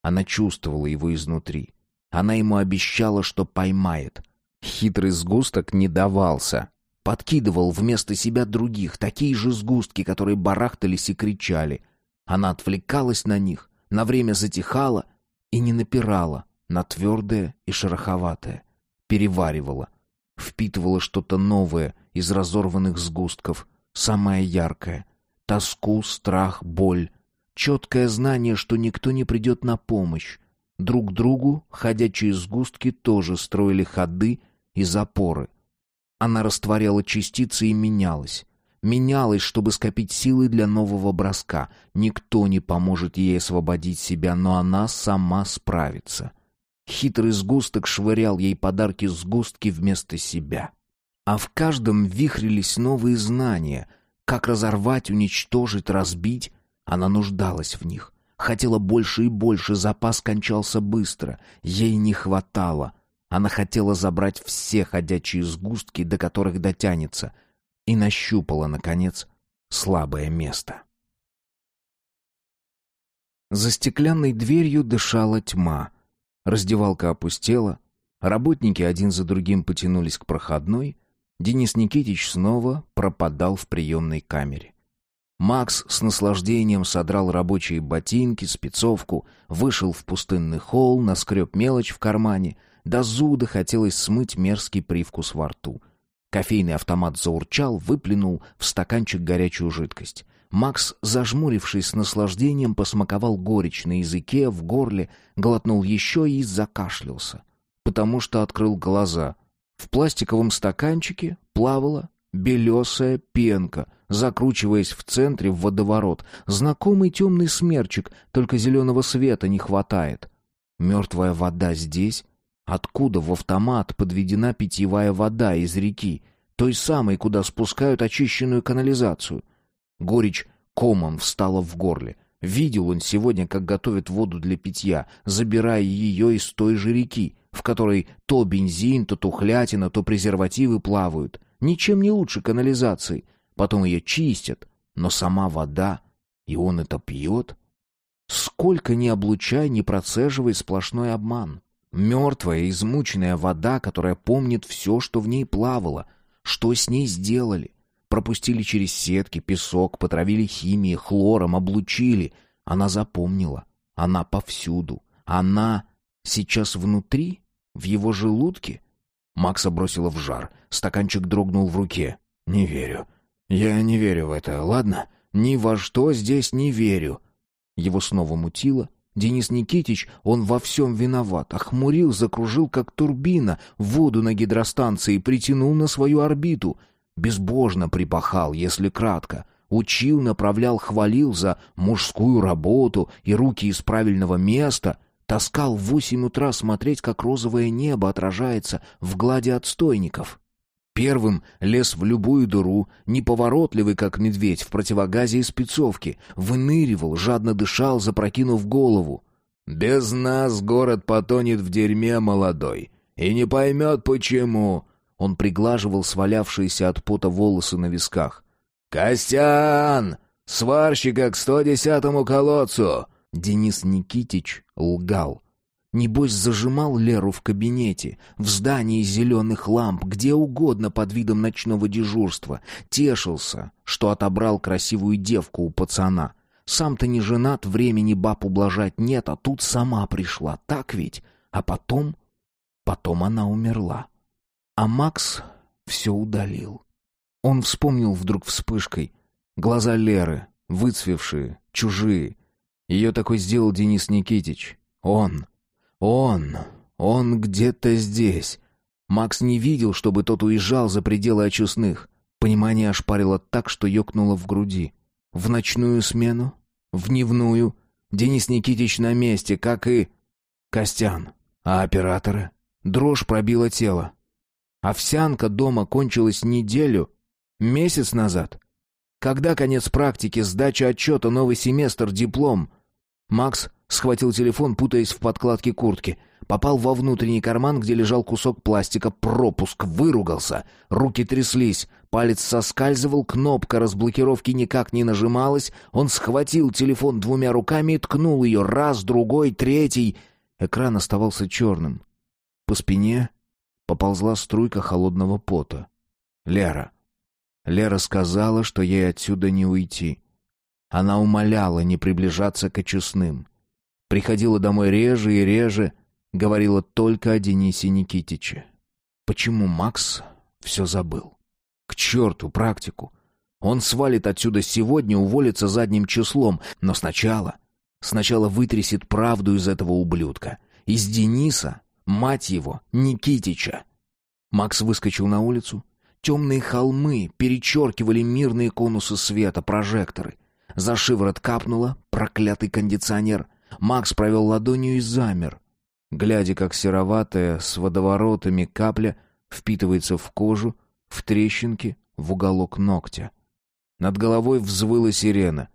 Она чувствовала его изнутри. Она ему обещала, что поймает. Хитрый сгусток не давался. Подкидывал вместо себя других, такие же сгустки, которые барахтались и кричали. Она отвлекалась на них, на время затихала и не напирала на твердое и шероховатое. Переваривала, впитывала что-то новое из разорванных сгустков, самое яркое. Тоску, страх, боль. Четкое знание, что никто не придет на помощь. Друг другу ходячие сгустки тоже строили ходы и запоры. Она растворяла частицы и менялась. Менялась, чтобы скопить силы для нового броска. Никто не поможет ей освободить себя, но она сама справится. — Хитрый сгусток швырял ей подарки сгустки вместо себя. А в каждом вихрились новые знания. Как разорвать, уничтожить, разбить. Она нуждалась в них. Хотела больше и больше, запас кончался быстро. Ей не хватало. Она хотела забрать все ходячие сгустки, до которых дотянется. И нащупала, наконец, слабое место. За стеклянной дверью дышала тьма — Раздевалка опустела, работники один за другим потянулись к проходной, Денис Никитич снова пропадал в приемной камере. Макс с наслаждением содрал рабочие ботинки, спецовку, вышел в пустынный холл, наскреб мелочь в кармане, до зуда хотелось смыть мерзкий привкус во рту. Кофейный автомат заурчал, выплюнул в стаканчик горячую жидкость. Макс, зажмурившись с наслаждением, посмаковал горечь на языке, в горле, глотнул еще и закашлялся, потому что открыл глаза. В пластиковом стаканчике плавала белесая пенка, закручиваясь в центре в водоворот. Знакомый темный смерчик, только зеленого света не хватает. Мертвая вода здесь? Откуда в автомат подведена питьевая вода из реки, той самой, куда спускают очищенную канализацию? Горечь комом встала в горле. Видел он сегодня, как готовят воду для питья, забирая ее из той же реки, в которой то бензин, то тухлятина, то презервативы плавают. Ничем не лучше канализации. Потом ее чистят. Но сама вода, и он это пьет. Сколько ни облучай, ни процеживай сплошной обман. Мертвая, измученная вода, которая помнит все, что в ней плавало. Что с ней сделали? Пропустили через сетки, песок, потравили химией, хлором, облучили. Она запомнила. Она повсюду. Она сейчас внутри? В его желудке? Макса бросила в жар. Стаканчик дрогнул в руке. «Не верю. Я не верю в это, ладно? Ни во что здесь не верю». Его снова мутило. Денис Никитич, он во всем виноват. Охмурил, закружил, как турбина, воду на гидростанции притянул на свою орбиту. Безбожно припахал, если кратко. Учил, направлял, хвалил за мужскую работу и руки из правильного места — Таскал в восемь утра смотреть, как розовое небо отражается в глади отстойников. Первым лез в любую дыру, неповоротливый, как медведь, в противогазе и спецовке, выныривал, жадно дышал, запрокинув голову. «Без нас город потонет в дерьме молодой, и не поймет, почему». Он приглаживал свалявшиеся от пота волосы на висках. «Костян! Сварщика к сто десятому колодцу! Денис Никитич лгал. Небось, зажимал Леру в кабинете, в здании зеленых ламп, где угодно под видом ночного дежурства. Тешился, что отобрал красивую девку у пацана. Сам-то не женат, времени баб ублажать нет, а тут сама пришла, так ведь? А потом... Потом она умерла. А Макс все удалил. Он вспомнил вдруг вспышкой. Глаза Леры, выцвевшие, чужие, ее такой сделал Денис Никитич. Он. Он. Он где-то здесь. Макс не видел, чтобы тот уезжал за пределы очистных. Понимание ошпарило так, что ёкнуло в груди. В ночную смену? В дневную? Денис Никитич на месте, как и... Костян. А операторы? Дрожь пробила тело. Овсянка дома кончилась неделю, месяц назад. Когда конец практики, сдача отчета, новый семестр, диплом? Макс схватил телефон, путаясь в подкладке куртки. Попал во внутренний карман, где лежал кусок пластика, пропуск, выругался. Руки тряслись, палец соскальзывал, кнопка разблокировки никак не нажималась. Он схватил телефон двумя руками и ткнул ее раз, другой, третий. Экран оставался черным. По спине поползла струйка холодного пота. Лера. Лера сказала, что ей отсюда не уйти. Она умоляла не приближаться к очистным. Приходила домой реже и реже, говорила только о Денисе Никитиче. Почему Макс все забыл? К черту практику! Он свалит отсюда сегодня, уволится задним числом, но сначала... Сначала вытрясет правду из этого ублюдка. Из Дениса, мать его, Никитича. Макс выскочил на улицу. Темные холмы перечеркивали мирные конусы света, прожекторы. За шиворот капнуло, проклятый кондиционер. Макс провел ладонью и замер, глядя, как сероватая с водоворотами капля впитывается в кожу, в трещинки, в уголок ногтя. Над головой взвыла сирена.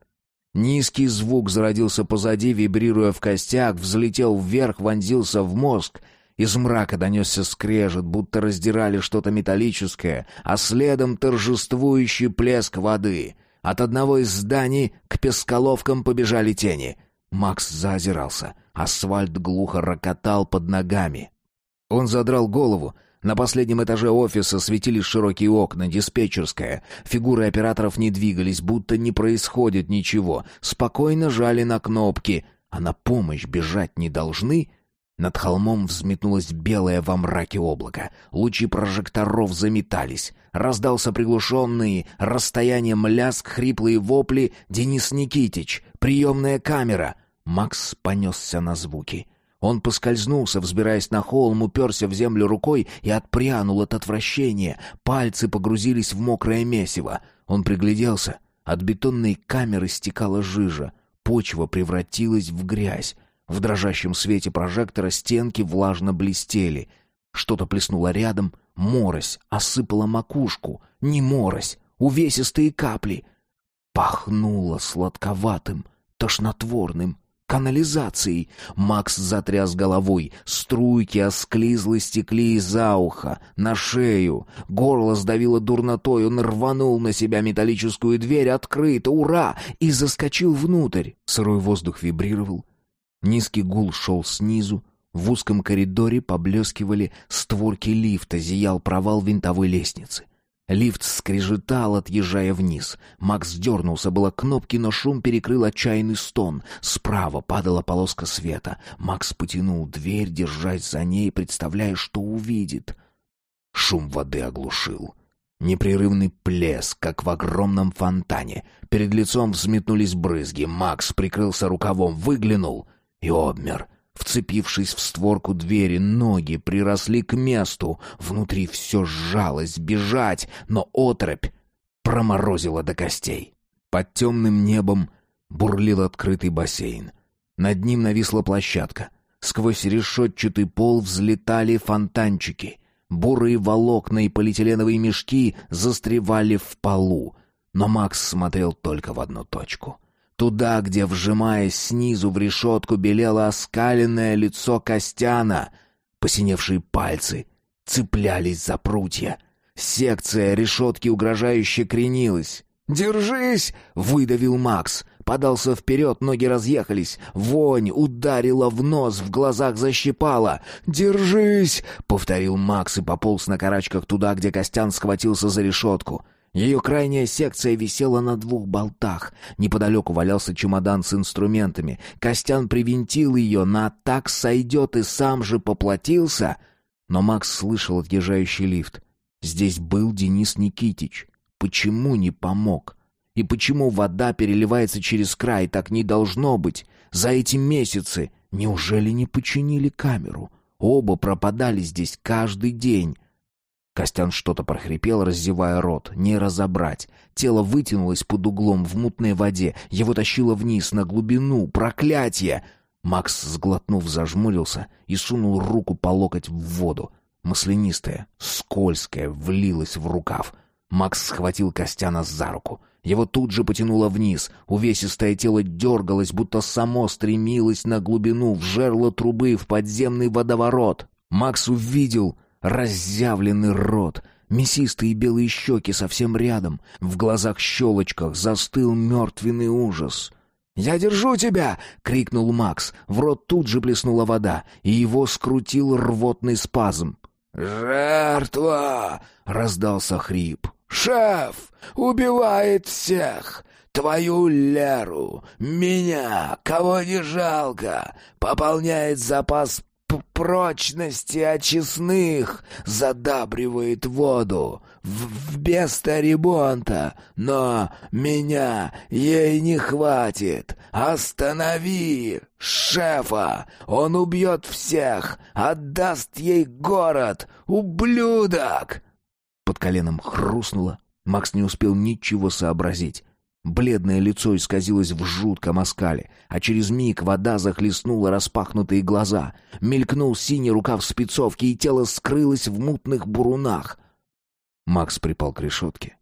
Низкий звук зародился позади, вибрируя в костях, взлетел вверх, вонзился в мозг. Из мрака донесся скрежет, будто раздирали что-то металлическое, а следом торжествующий плеск воды — от одного из зданий к песколовкам побежали тени. Макс заозирался. Асфальт глухо рокотал под ногами. Он задрал голову. На последнем этаже офиса светились широкие окна, диспетчерская. Фигуры операторов не двигались, будто не происходит ничего. Спокойно жали на кнопки. А на помощь бежать не должны? Над холмом взметнулось белое во мраке облако. Лучи прожекторов заметались. Раздался приглушенный расстоянием ляск, хриплые вопли. «Денис Никитич! Приемная камера!» Макс понесся на звуки. Он поскользнулся, взбираясь на холм, уперся в землю рукой и отпрянул от отвращения. Пальцы погрузились в мокрое месиво. Он пригляделся. От бетонной камеры стекала жижа. Почва превратилась в грязь. В дрожащем свете прожектора стенки влажно блестели. Что-то плеснуло рядом, морось осыпала макушку. Не морось, увесистые капли. Пахнуло сладковатым, тошнотворным, канализацией. Макс затряс головой. Струйки осклизлы стекли из-за уха, на шею. Горло сдавило дурнотой. Он рванул на себя металлическую дверь. Открыто, ура! И заскочил внутрь. Сырой воздух вибрировал. Низкий гул шел снизу, В узком коридоре поблескивали створки лифта, зиял провал винтовой лестницы. Лифт скрежетал, отъезжая вниз. Макс дернулся было кнопки, но шум перекрыл отчаянный стон. Справа падала полоска света. Макс потянул дверь, держась за ней, представляя, что увидит. Шум воды оглушил. Непрерывный плеск, как в огромном фонтане. Перед лицом взметнулись брызги. Макс прикрылся рукавом, выглянул и обмер. Вцепившись в створку двери, ноги приросли к месту. Внутри все сжалось, бежать, но отрыбь проморозила до костей. Под темным небом бурлил открытый бассейн. Над ним нависла площадка. Сквозь решетчатый пол взлетали фонтанчики. Бурые волокна и полиэтиленовые мешки застревали в полу. Но Макс смотрел только в одну точку — Туда, где, вжимаясь снизу в решетку, белело оскаленное лицо Костяна. Посиневшие пальцы цеплялись за прутья. Секция решетки угрожающе кренилась. «Держись!» — выдавил Макс. Подался вперед, ноги разъехались. Вонь ударила в нос, в глазах защипала. «Держись!» — повторил Макс и пополз на карачках туда, где Костян схватился за решетку. Ее крайняя секция висела на двух болтах. Неподалеку валялся чемодан с инструментами. Костян привинтил ее, на так сойдет и сам же поплатился. Но Макс слышал отъезжающий лифт. Здесь был Денис Никитич. Почему не помог? И почему вода переливается через край? Так не должно быть. За эти месяцы неужели не починили камеру? Оба пропадали здесь каждый день. Костян что-то прохрипел, раздевая рот. Не разобрать. Тело вытянулось под углом в мутной воде. Его тащило вниз, на глубину. Проклятие! Макс, сглотнув, зажмурился и сунул руку по локоть в воду. Маслянистая, скользкая, влилась в рукав. Макс схватил Костяна за руку. Его тут же потянуло вниз. Увесистое тело дергалось, будто само стремилось на глубину, в жерло трубы, в подземный водоворот. Макс увидел разъявленный рот, мясистые белые щеки совсем рядом, в глазах-щелочках застыл мертвенный ужас. «Я держу тебя!» — крикнул Макс. В рот тут же плеснула вода, и его скрутил рвотный спазм. «Жертва!» — раздался хрип. «Шеф! Убивает всех! Твою Леру! Меня! Кого не жалко! Пополняет запас прочности очистных, задабривает воду в, вместо ремонта, но меня ей не хватит. Останови шефа, он убьет всех, отдаст ей город, ублюдок!» Под коленом хрустнуло, Макс не успел ничего сообразить. Бледное лицо исказилось в жутком оскале, а через миг вода захлестнула распахнутые глаза. Мелькнул синий рукав спецовки, и тело скрылось в мутных бурунах. Макс припал к решетке.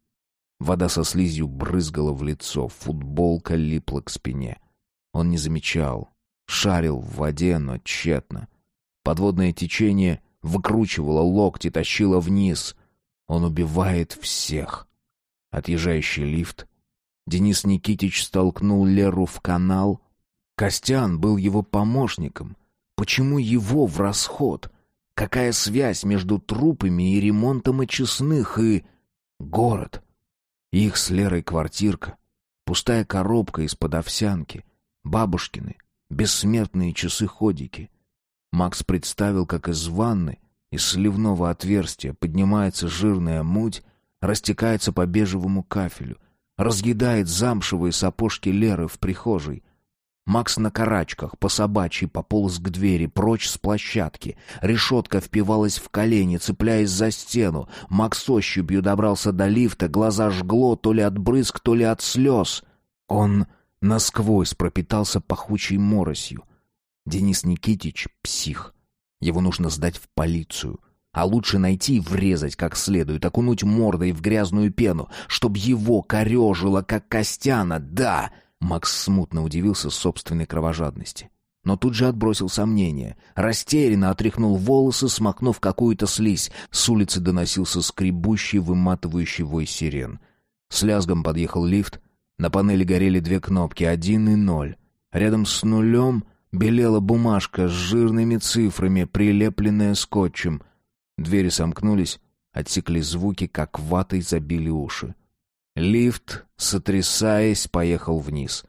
Вода со слизью брызгала в лицо, футболка липла к спине. Он не замечал, шарил в воде, но тщетно. Подводное течение выкручивало локти, тащило вниз. Он убивает всех. Отъезжающий лифт — Денис Никитич столкнул Леру в канал. Костян был его помощником. Почему его в расход? Какая связь между трупами и ремонтом очистных и... город? Их с Лерой квартирка. Пустая коробка из-под овсянки. Бабушкины. Бессмертные часы-ходики. Макс представил, как из ванны, из сливного отверстия поднимается жирная муть, растекается по бежевому кафелю, разъедает замшевые сапожки Леры в прихожей. Макс на карачках, по собачьи, пополз к двери, прочь с площадки. Решетка впивалась в колени, цепляясь за стену. Макс ощупью добрался до лифта, глаза жгло то ли от брызг, то ли от слез. Он насквозь пропитался пахучей моросью. Денис Никитич — псих. Его нужно сдать в полицию. А лучше найти и врезать как следует, окунуть мордой в грязную пену, чтоб его корежило, как Костяна, да!» Макс смутно удивился собственной кровожадности. Но тут же отбросил сомнения. Растерянно отряхнул волосы, смакнув какую-то слизь. С улицы доносился скребущий, выматывающий вой сирен. С лязгом подъехал лифт. На панели горели две кнопки — один и ноль. Рядом с нулем Белела бумажка с жирными цифрами, прилепленная скотчем. Двери сомкнулись, отсекли звуки, как ватой забили уши. Лифт, сотрясаясь, поехал вниз.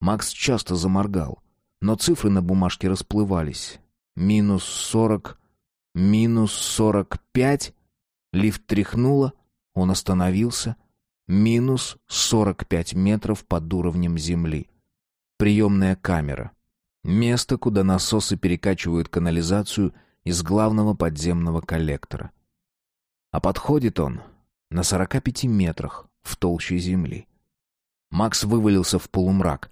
Макс часто заморгал, но цифры на бумажке расплывались. Минус сорок, минус сорок пять. Лифт тряхнуло, он остановился. Минус сорок пять метров под уровнем земли. Приемная камера. Место, куда насосы перекачивают канализацию из главного подземного коллектора. А подходит он на 45 метрах в толще земли. Макс вывалился в полумрак.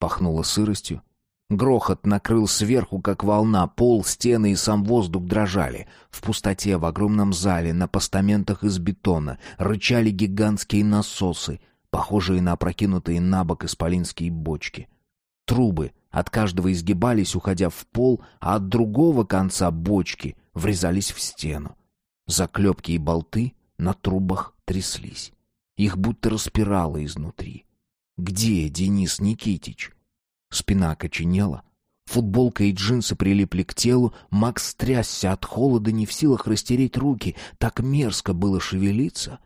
Пахнуло сыростью. Грохот накрыл сверху, как волна, пол, стены и сам воздух дрожали. В пустоте, в огромном зале, на постаментах из бетона, рычали гигантские насосы, похожие на опрокинутые на бок исполинские бочки. Трубы от каждого изгибались, уходя в пол, а от другого конца бочки врезались в стену. Заклепки и болты на трубах тряслись. Их будто распирало изнутри. Где Денис Никитич? Спина окоченела. Футболка и джинсы прилипли к телу. Макс трясся от холода, не в силах растереть руки. Так мерзко было шевелиться.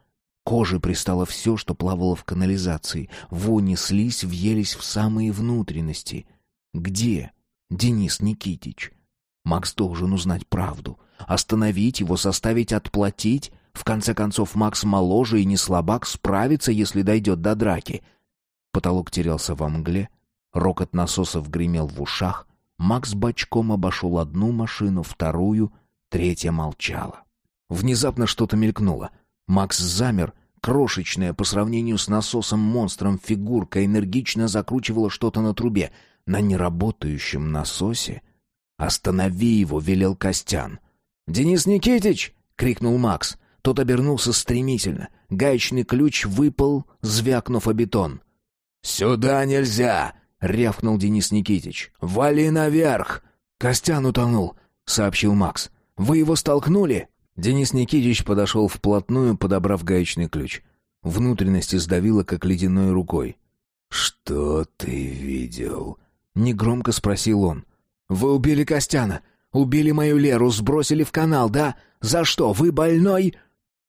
Коже пристало все, что плавало в канализации. Вони слизь въелись в самые внутренности. Где Денис Никитич? Макс должен узнать правду. Остановить его, заставить отплатить. В конце концов, Макс моложе и не слабак, справится, если дойдет до драки. Потолок терялся во мгле, рокот насосов гремел в ушах. Макс бочком обошел одну машину, вторую, третья молчала. Внезапно что-то мелькнуло. Макс замер, крошечная по сравнению с насосом-монстром фигурка энергично закручивала что-то на трубе. На неработающем насосе «Останови его!» — велел Костян. «Денис Никитич!» — крикнул Макс. Тот обернулся стремительно. Гаечный ключ выпал, звякнув о бетон. «Сюда нельзя!» — рявкнул Денис Никитич. «Вали наверх!» «Костян утонул», — сообщил Макс. «Вы его столкнули?» Денис Никитич подошел вплотную, подобрав гаечный ключ. Внутренности сдавило, как ледяной рукой. «Что ты видел?» — негромко спросил он. «Вы убили Костяна! Убили мою Леру, сбросили в канал, да? За что? Вы больной?»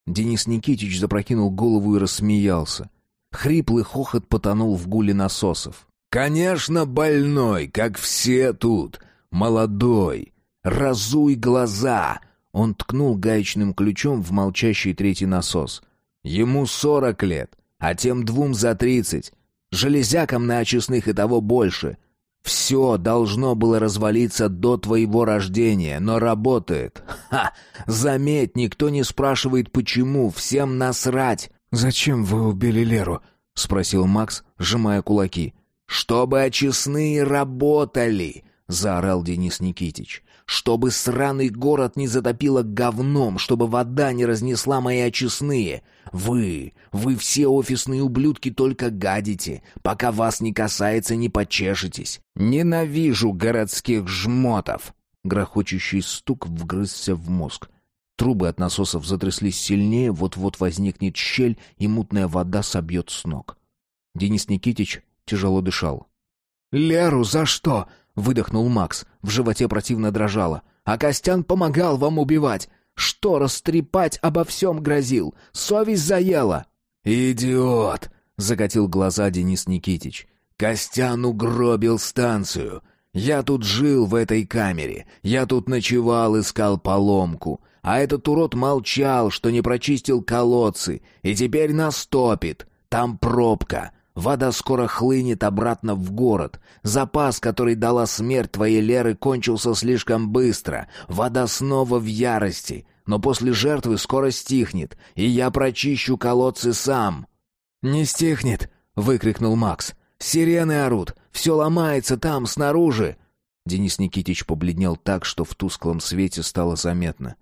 Денис Никитич запрокинул голову и рассмеялся. Хриплый хохот потонул в гуле насосов. «Конечно, больной, как все тут. Молодой. Разуй глаза!» Он ткнул гаечным ключом в молчащий третий насос. «Ему сорок лет, а тем двум за тридцать. Железякам на очистных и того больше. Все должно было развалиться до твоего рождения, но работает. Ха! Заметь, никто не спрашивает, почему, всем насрать. «Зачем вы убили Леру?» — спросил Макс, сжимая кулаки. «Чтобы очистные работали!» — заорал Денис Никитич. «Чтобы сраный город не затопило говном, чтобы вода не разнесла мои очистные. Вы, вы все офисные ублюдки только гадите, пока вас не касается, не почешетесь. Ненавижу городских жмотов!» Грохочущий стук вгрызся в мозг. Трубы от насосов затряслись сильнее, вот-вот возникнет щель, и мутная вода собьет с ног. Денис Никитич тяжело дышал. «Леру за что?» — выдохнул Макс. В животе противно дрожало. «А Костян помогал вам убивать. Что растрепать обо всем грозил? Совесть заела!» «Идиот!» — закатил глаза Денис Никитич. «Костян угробил станцию. Я тут жил в этой камере. Я тут ночевал, искал поломку. А этот урод молчал, что не прочистил колодцы, и теперь нас топит. Там пробка. Вода скоро хлынет обратно в город. Запас, который дала смерть твоей Леры, кончился слишком быстро. Вода снова в ярости. Но после жертвы скоро стихнет, и я прочищу колодцы сам». «Не стихнет!» — выкрикнул Макс. «Сирены орут! Все ломается там, снаружи!» Денис Никитич побледнел так, что в тусклом свете стало заметно.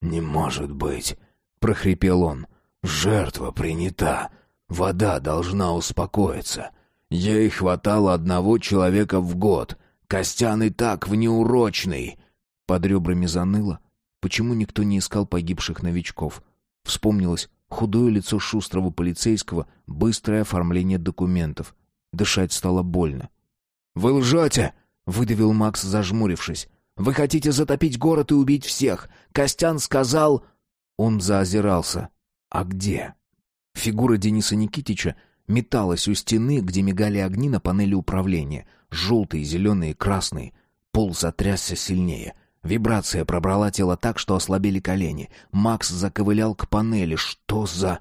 «Не может быть!» — прохрипел он. «Жертва принята. Вода должна успокоиться. Ей хватало одного человека в год. Костян и так внеурочный». Под ребрами заныло. Почему никто не искал погибших новичков? Вспомнилось худое лицо шустрого полицейского, быстрое оформление документов. Дышать стало больно. «Вы лжете!» выдавил Макс, зажмурившись. «Вы хотите затопить город и убить всех? Костян сказал...» Он заозирался. «А где?» Фигура Дениса Никитича металась у стены, где мигали огни на панели управления. Желтые, зеленые, красные. Пол затрясся сильнее. Вибрация пробрала тело так, что ослабели колени. Макс заковылял к панели. Что за...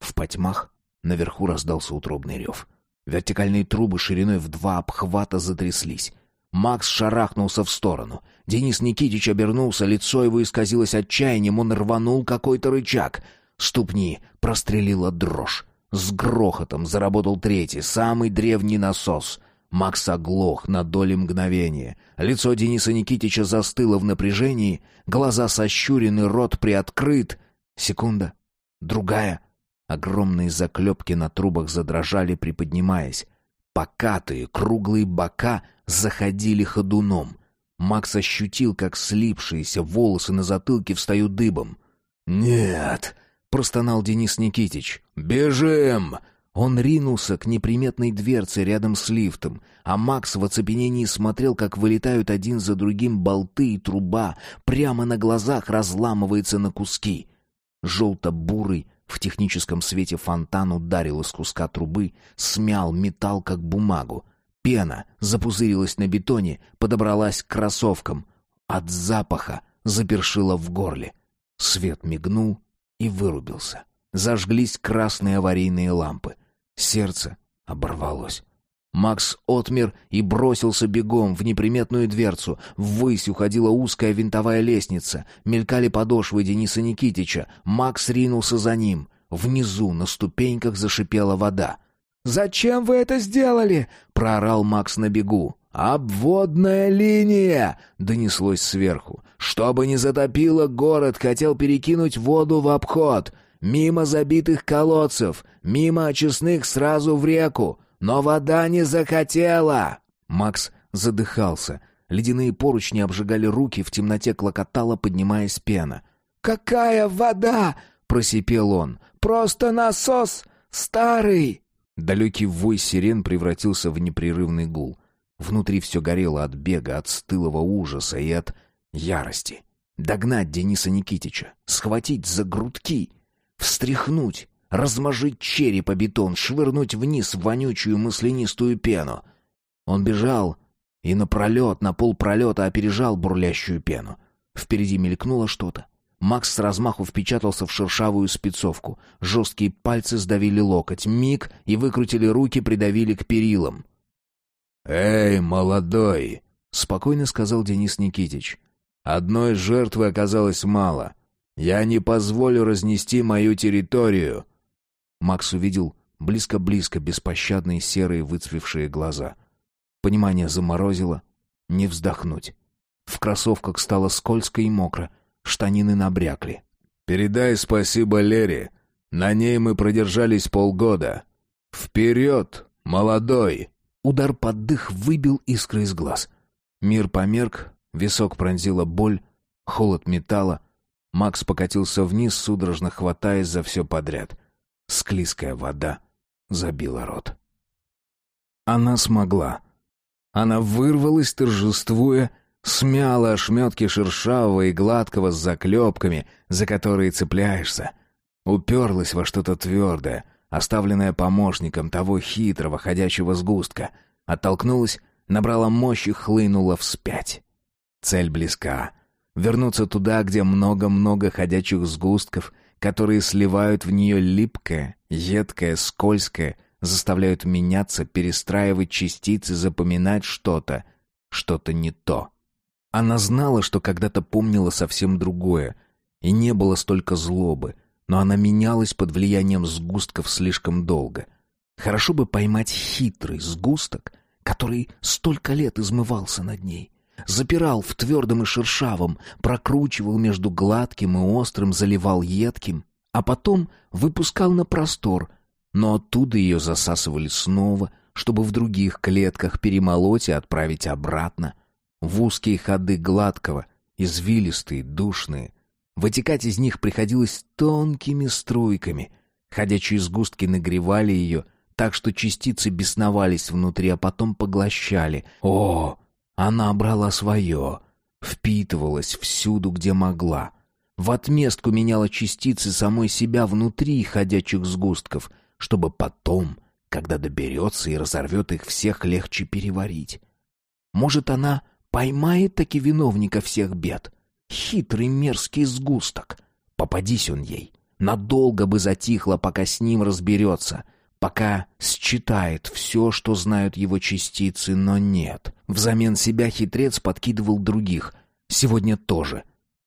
В потьмах наверху раздался утробный рев. Вертикальные трубы шириной в два обхвата затряслись. Макс шарахнулся в сторону. Денис Никитич обернулся, лицо его исказилось отчаянием, он рванул какой-то рычаг. Ступни прострелила дрожь. С грохотом заработал третий, самый древний насос. Макс оглох на доли мгновения. Лицо Дениса Никитича застыло в напряжении, глаза сощурены, рот приоткрыт. Секунда, другая. Огромные заклепки на трубах задрожали, приподнимаясь. Покатые, круглые бока заходили ходуном. Макс ощутил, как слипшиеся волосы на затылке встают дыбом. «Нет!» — простонал Денис Никитич. «Бежим!» Он ринулся к неприметной дверце рядом с лифтом, а Макс в оцепенении смотрел, как вылетают один за другим болты и труба, прямо на глазах разламывается на куски. Желто-бурый в техническом свете фонтан ударил из куска трубы, смял металл как бумагу. Пена запузырилась на бетоне, подобралась к кроссовкам. От запаха запершило в горле. Свет мигнул и вырубился. Зажглись красные аварийные лампы. Сердце оборвалось. Макс отмер и бросился бегом в неприметную дверцу. Ввысь уходила узкая винтовая лестница. Мелькали подошвы Дениса Никитича. Макс ринулся за ним. Внизу на ступеньках зашипела вода. «Зачем вы это сделали?» — проорал Макс на бегу. «Обводная линия!» — донеслось сверху. «Чтобы не затопило город, хотел перекинуть воду в обход. Мимо забитых колодцев, мимо очистных сразу в реку. Но вода не захотела!» Макс задыхался. Ледяные поручни обжигали руки, в темноте клокотала, поднимаясь пена. «Какая вода?» — просипел он. «Просто насос старый!» Далекий вой сирен превратился в непрерывный гул. Внутри все горело от бега, от стылого ужаса и от ярости. Догнать Дениса Никитича, схватить за грудки, встряхнуть, размажить череп о бетон, швырнуть вниз вонючую маслянистую пену. Он бежал и напролет, на полпролета опережал бурлящую пену. Впереди мелькнуло что-то. Макс с размаху впечатался в шершавую спецовку. Жесткие пальцы сдавили локоть. Миг и выкрутили руки, придавили к перилам. «Эй, молодой!» — спокойно сказал Денис Никитич. «Одной жертвы оказалось мало. Я не позволю разнести мою территорию». Макс увидел близко-близко беспощадные серые выцвевшие глаза. Понимание заморозило. Не вздохнуть. В кроссовках стало скользко и мокро — Штанины набрякли. «Передай спасибо Лере. На ней мы продержались полгода. Вперед, молодой!» Удар под дых выбил искры из глаз. Мир померк, висок пронзила боль, холод металла. Макс покатился вниз, судорожно хватаясь за все подряд. Склизкая вода забила рот. Она смогла. Она вырвалась, торжествуя, смяла ошметки шершавого и гладкого с заклепками, за которые цепляешься. Уперлась во что-то твердое, оставленное помощником того хитрого ходячего сгустка. Оттолкнулась, набрала мощь и хлынула вспять. Цель близка. Вернуться туда, где много-много ходячих сгустков, которые сливают в нее липкое, едкое, скользкое, заставляют меняться, перестраивать частицы, запоминать что-то, что-то не то. Она знала, что когда-то помнила совсем другое, и не было столько злобы, но она менялась под влиянием сгустков слишком долго. Хорошо бы поймать хитрый сгусток, который столько лет измывался над ней, запирал в твердом и шершавом, прокручивал между гладким и острым, заливал едким, а потом выпускал на простор, но оттуда ее засасывали снова, чтобы в других клетках перемолоть и отправить обратно — в узкие ходы гладкого, извилистые, душные. Вытекать из них приходилось тонкими струйками. Ходячие сгустки нагревали ее, так что частицы бесновались внутри, а потом поглощали. О, Она брала свое, впитывалась всюду, где могла. В отместку меняла частицы самой себя внутри ходячих сгустков, чтобы потом, когда доберется и разорвет их всех, легче переварить. Может, она поймает таки виновника всех бед? Хитрый мерзкий сгусток. Попадись он ей. Надолго бы затихла, пока с ним разберется — пока считает все, что знают его частицы, но нет. Взамен себя хитрец подкидывал других. Сегодня тоже.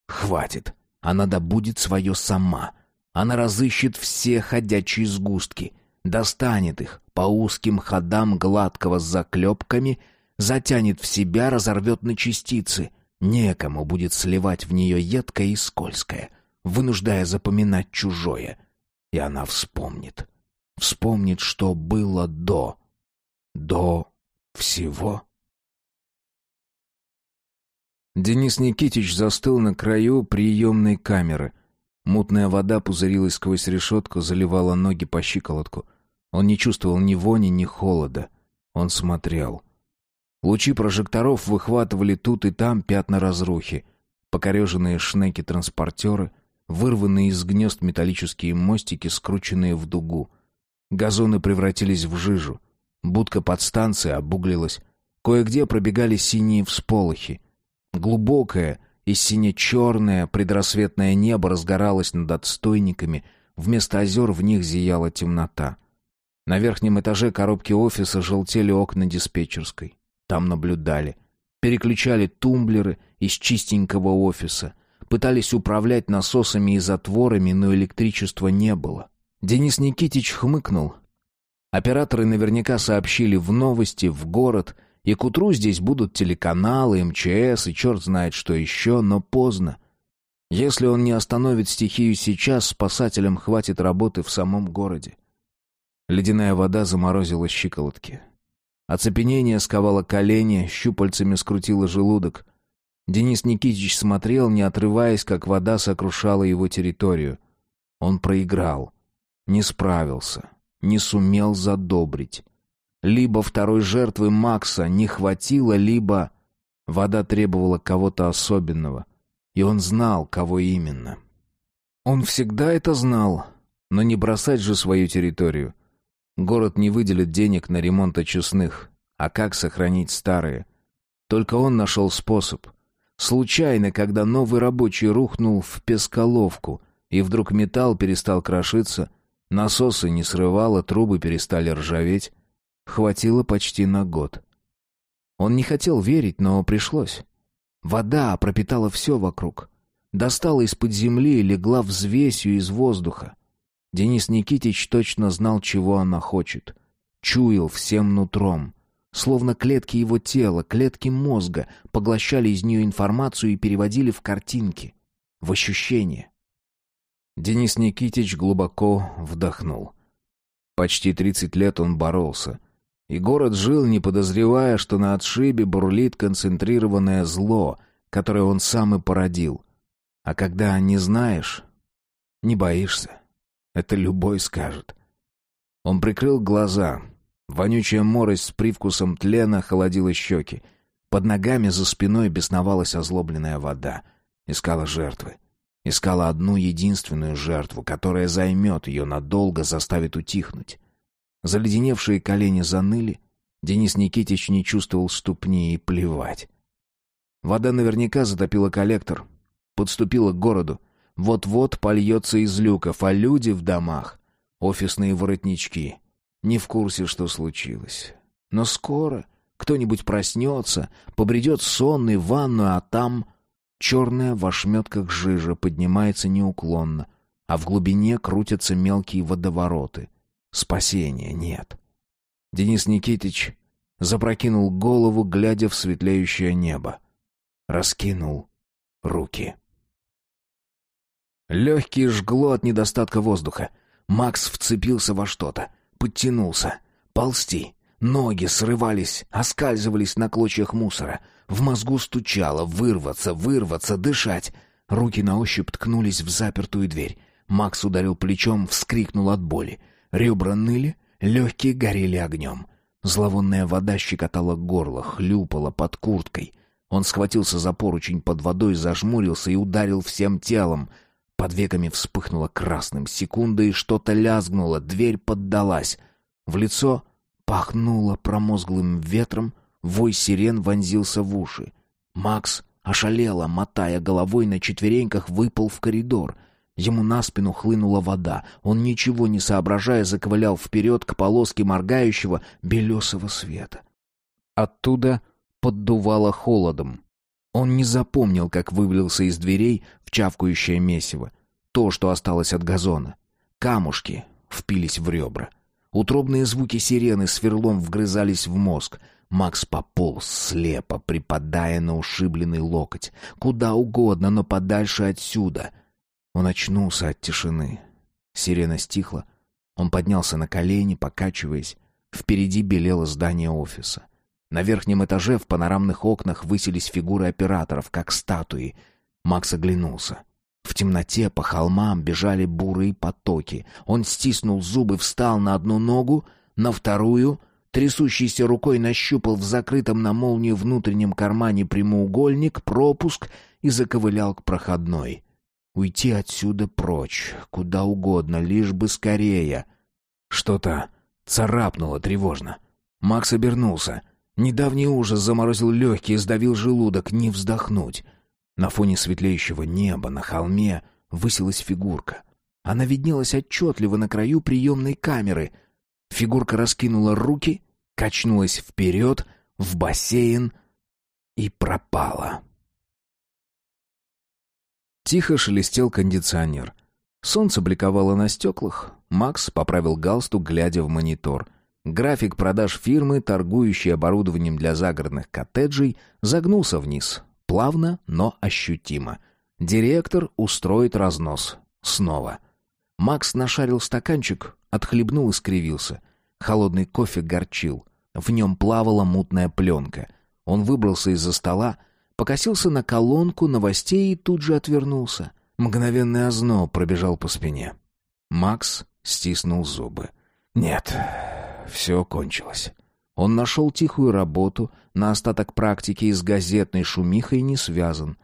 Хватит. Она добудет свое сама. Она разыщет все ходячие сгустки, достанет их по узким ходам гладкого с заклепками, затянет в себя, разорвет на частицы. Некому будет сливать в нее едкое и скользкое, вынуждая запоминать чужое. И она вспомнит. Вспомнит, что было до. До всего. Денис Никитич застыл на краю приемной камеры. Мутная вода пузырилась сквозь решетку, заливала ноги по щиколотку. Он не чувствовал ни вони, ни холода. Он смотрел. Лучи прожекторов выхватывали тут и там пятна разрухи. Покореженные шнеки-транспортеры, вырванные из гнезд металлические мостики, скрученные в дугу. Газоны превратились в жижу. Будка подстанции обуглилась. Кое-где пробегали синие всполохи. Глубокое и сине-черное предрассветное небо разгоралось над отстойниками, вместо озер в них зияла темнота. На верхнем этаже коробки офиса желтели окна диспетчерской. Там наблюдали. Переключали тумблеры из чистенького офиса. Пытались управлять насосами и затворами, но электричества не было. Денис Никитич хмыкнул. Операторы наверняка сообщили в новости, в город, и к утру здесь будут телеканалы, МЧС и черт знает что еще, но поздно. Если он не остановит стихию сейчас, спасателям хватит работы в самом городе. Ледяная вода заморозила щиколотки. Оцепенение сковало колени, щупальцами скрутило желудок. Денис Никитич смотрел, не отрываясь, как вода сокрушала его территорию. Он проиграл не справился, не сумел задобрить. Либо второй жертвы Макса не хватило, либо вода требовала кого-то особенного, и он знал, кого именно. Он всегда это знал, но не бросать же свою территорию. Город не выделит денег на ремонт очистных, а как сохранить старые? Только он нашел способ. Случайно, когда новый рабочий рухнул в песколовку, и вдруг металл перестал крошиться, Насосы не срывало, трубы перестали ржаветь. Хватило почти на год. Он не хотел верить, но пришлось. Вода пропитала все вокруг. Достала из-под земли и легла взвесью из воздуха. Денис Никитич точно знал, чего она хочет. Чуял всем нутром. Словно клетки его тела, клетки мозга поглощали из нее информацию и переводили в картинки, в ощущения. Денис Никитич глубоко вдохнул. Почти тридцать лет он боролся. И город жил, не подозревая, что на отшибе бурлит концентрированное зло, которое он сам и породил. А когда не знаешь, не боишься. Это любой скажет. Он прикрыл глаза. Вонючая морось с привкусом тлена холодила щеки. Под ногами за спиной бесновалась озлобленная вода. Искала жертвы. Искала одну единственную жертву, которая займет ее надолго, заставит утихнуть. Заледеневшие колени заныли. Денис Никитич не чувствовал ступни и плевать. Вода наверняка затопила коллектор. Подступила к городу. Вот-вот польется из люков, а люди в домах. Офисные воротнички. Не в курсе, что случилось. Но скоро кто-нибудь проснется, побредет сонный в ванную, а там Черная в ошметках жижа поднимается неуклонно, а в глубине крутятся мелкие водовороты. Спасения нет. Денис Никитич запрокинул голову, глядя в светлеющее небо. Раскинул руки. Легкий жгло от недостатка воздуха. Макс вцепился во что-то, подтянулся. Ползти. Ноги срывались, оскальзывались на клочьях мусора — в мозгу стучало вырваться, вырваться, дышать. Руки на ощупь ткнулись в запертую дверь. Макс ударил плечом, вскрикнул от боли. Ребра ныли, легкие горели огнем. Зловонная вода щекотала горло, хлюпала под курткой. Он схватился за поручень под водой, зажмурился и ударил всем телом. Под веками вспыхнуло красным. Секунда и что-то лязгнуло, дверь поддалась. В лицо пахнуло промозглым ветром, вой сирен вонзился в уши. Макс ошалело, мотая головой на четвереньках, выпал в коридор. Ему на спину хлынула вода. Он, ничего не соображая, заковылял вперед к полоске моргающего белесого света. Оттуда поддувало холодом. Он не запомнил, как вывалился из дверей в чавкающее месиво. То, что осталось от газона. Камушки впились в ребра. Утробные звуки сирены сверлом вгрызались в мозг. Макс пополз слепо, припадая на ушибленный локоть. Куда угодно, но подальше отсюда — он очнулся от тишины. Сирена стихла. Он поднялся на колени, покачиваясь. Впереди белело здание офиса. На верхнем этаже в панорамных окнах высились фигуры операторов, как статуи. Макс оглянулся. В темноте по холмам бежали бурые потоки. Он стиснул зубы, встал на одну ногу, на вторую, трясущейся рукой нащупал в закрытом на молнию внутреннем кармане прямоугольник, пропуск и заковылял к проходной. Уйти отсюда прочь, куда угодно, лишь бы скорее. Что-то царапнуло тревожно. Макс обернулся. Недавний ужас заморозил легкие, сдавил желудок, не вздохнуть. На фоне светлеющего неба на холме высилась фигурка. Она виднелась отчетливо на краю приемной камеры. Фигурка раскинула руки, качнулась вперед, в бассейн и пропала. Тихо шелестел кондиционер. Солнце бликовало на стеклах. Макс поправил галстук, глядя в монитор. График продаж фирмы, торгующей оборудованием для загородных коттеджей, загнулся вниз. Плавно, но ощутимо. Директор устроит разнос. Снова. Макс нашарил стаканчик, отхлебнул и скривился. Холодный кофе горчил. В нем плавала мутная пленка. Он выбрался из-за стола, покосился на колонку новостей и тут же отвернулся. Мгновенный озноб пробежал по спине. Макс стиснул зубы. Нет, все кончилось. Он нашел тихую работу, на остаток практики из газетной шумихой не связан.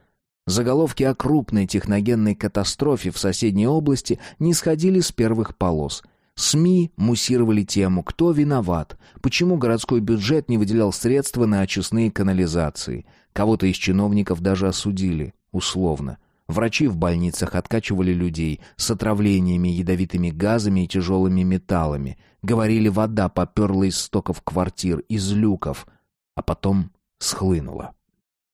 Заголовки о крупной техногенной катастрофе в соседней области не сходили с первых полос. СМИ муссировали тему «Кто виноват?», почему городской бюджет не выделял средства на очистные канализации – Кого-то из чиновников даже осудили, условно. Врачи в больницах откачивали людей с отравлениями, ядовитыми газами и тяжелыми металлами. Говорили, вода поперла из стоков квартир, из люков, а потом схлынула.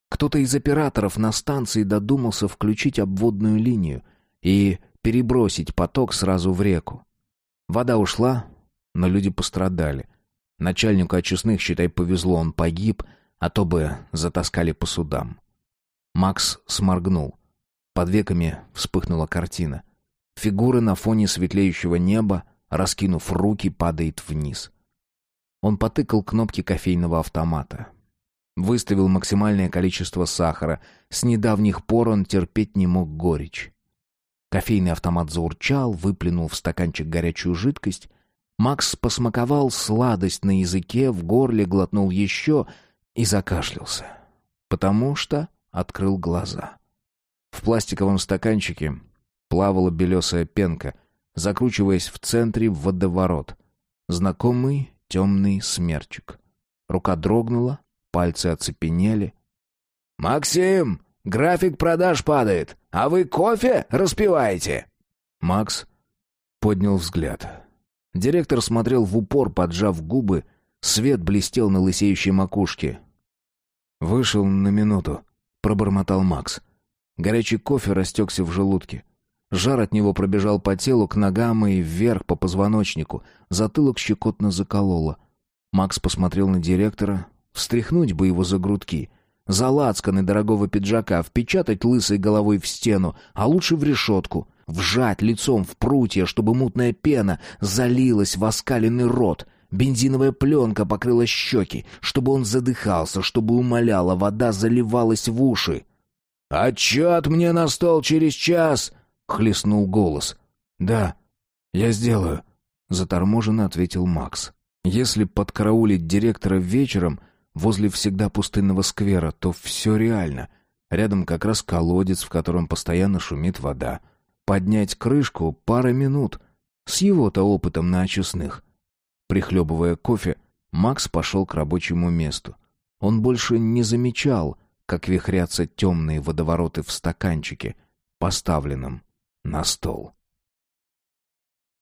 Кто-то из операторов на станции додумался включить обводную линию и перебросить поток сразу в реку. Вода ушла, но люди пострадали. Начальнику очистных, считай, повезло, он погиб, а то бы затаскали по судам. Макс сморгнул. Под веками вспыхнула картина. Фигура на фоне светлеющего неба, раскинув руки, падает вниз. Он потыкал кнопки кофейного автомата. Выставил максимальное количество сахара. С недавних пор он терпеть не мог горечь. Кофейный автомат заурчал, выплюнул в стаканчик горячую жидкость. Макс посмаковал сладость на языке, в горле глотнул еще — и закашлялся, потому что открыл глаза. В пластиковом стаканчике плавала белесая пенка, закручиваясь в центре в водоворот. Знакомый темный смерчик. Рука дрогнула, пальцы оцепенели. «Максим, график продаж падает, а вы кофе распиваете?» Макс поднял взгляд. Директор смотрел в упор, поджав губы, свет блестел на лысеющей макушке. «Вышел на минуту», — пробормотал Макс. Горячий кофе растекся в желудке. Жар от него пробежал по телу, к ногам и вверх по позвоночнику. Затылок щекотно закололо. Макс посмотрел на директора. Встряхнуть бы его за грудки. За лацканы дорогого пиджака, впечатать лысой головой в стену, а лучше в решетку. Вжать лицом в прутья, чтобы мутная пена залилась в оскаленный рот — Бензиновая пленка покрыла щеки, чтобы он задыхался, чтобы умоляла, вода заливалась в уши. «Отчет мне на стол через час!» — хлестнул голос. «Да, я сделаю», — заторможенно ответил Макс. Если подкараулить директора вечером возле всегда пустынного сквера, то все реально. Рядом как раз колодец, в котором постоянно шумит вода. Поднять крышку — пара минут. С его-то опытом на очистных. Прихлебывая кофе, Макс пошел к рабочему месту. Он больше не замечал, как вихрятся темные водовороты в стаканчике, поставленном на стол.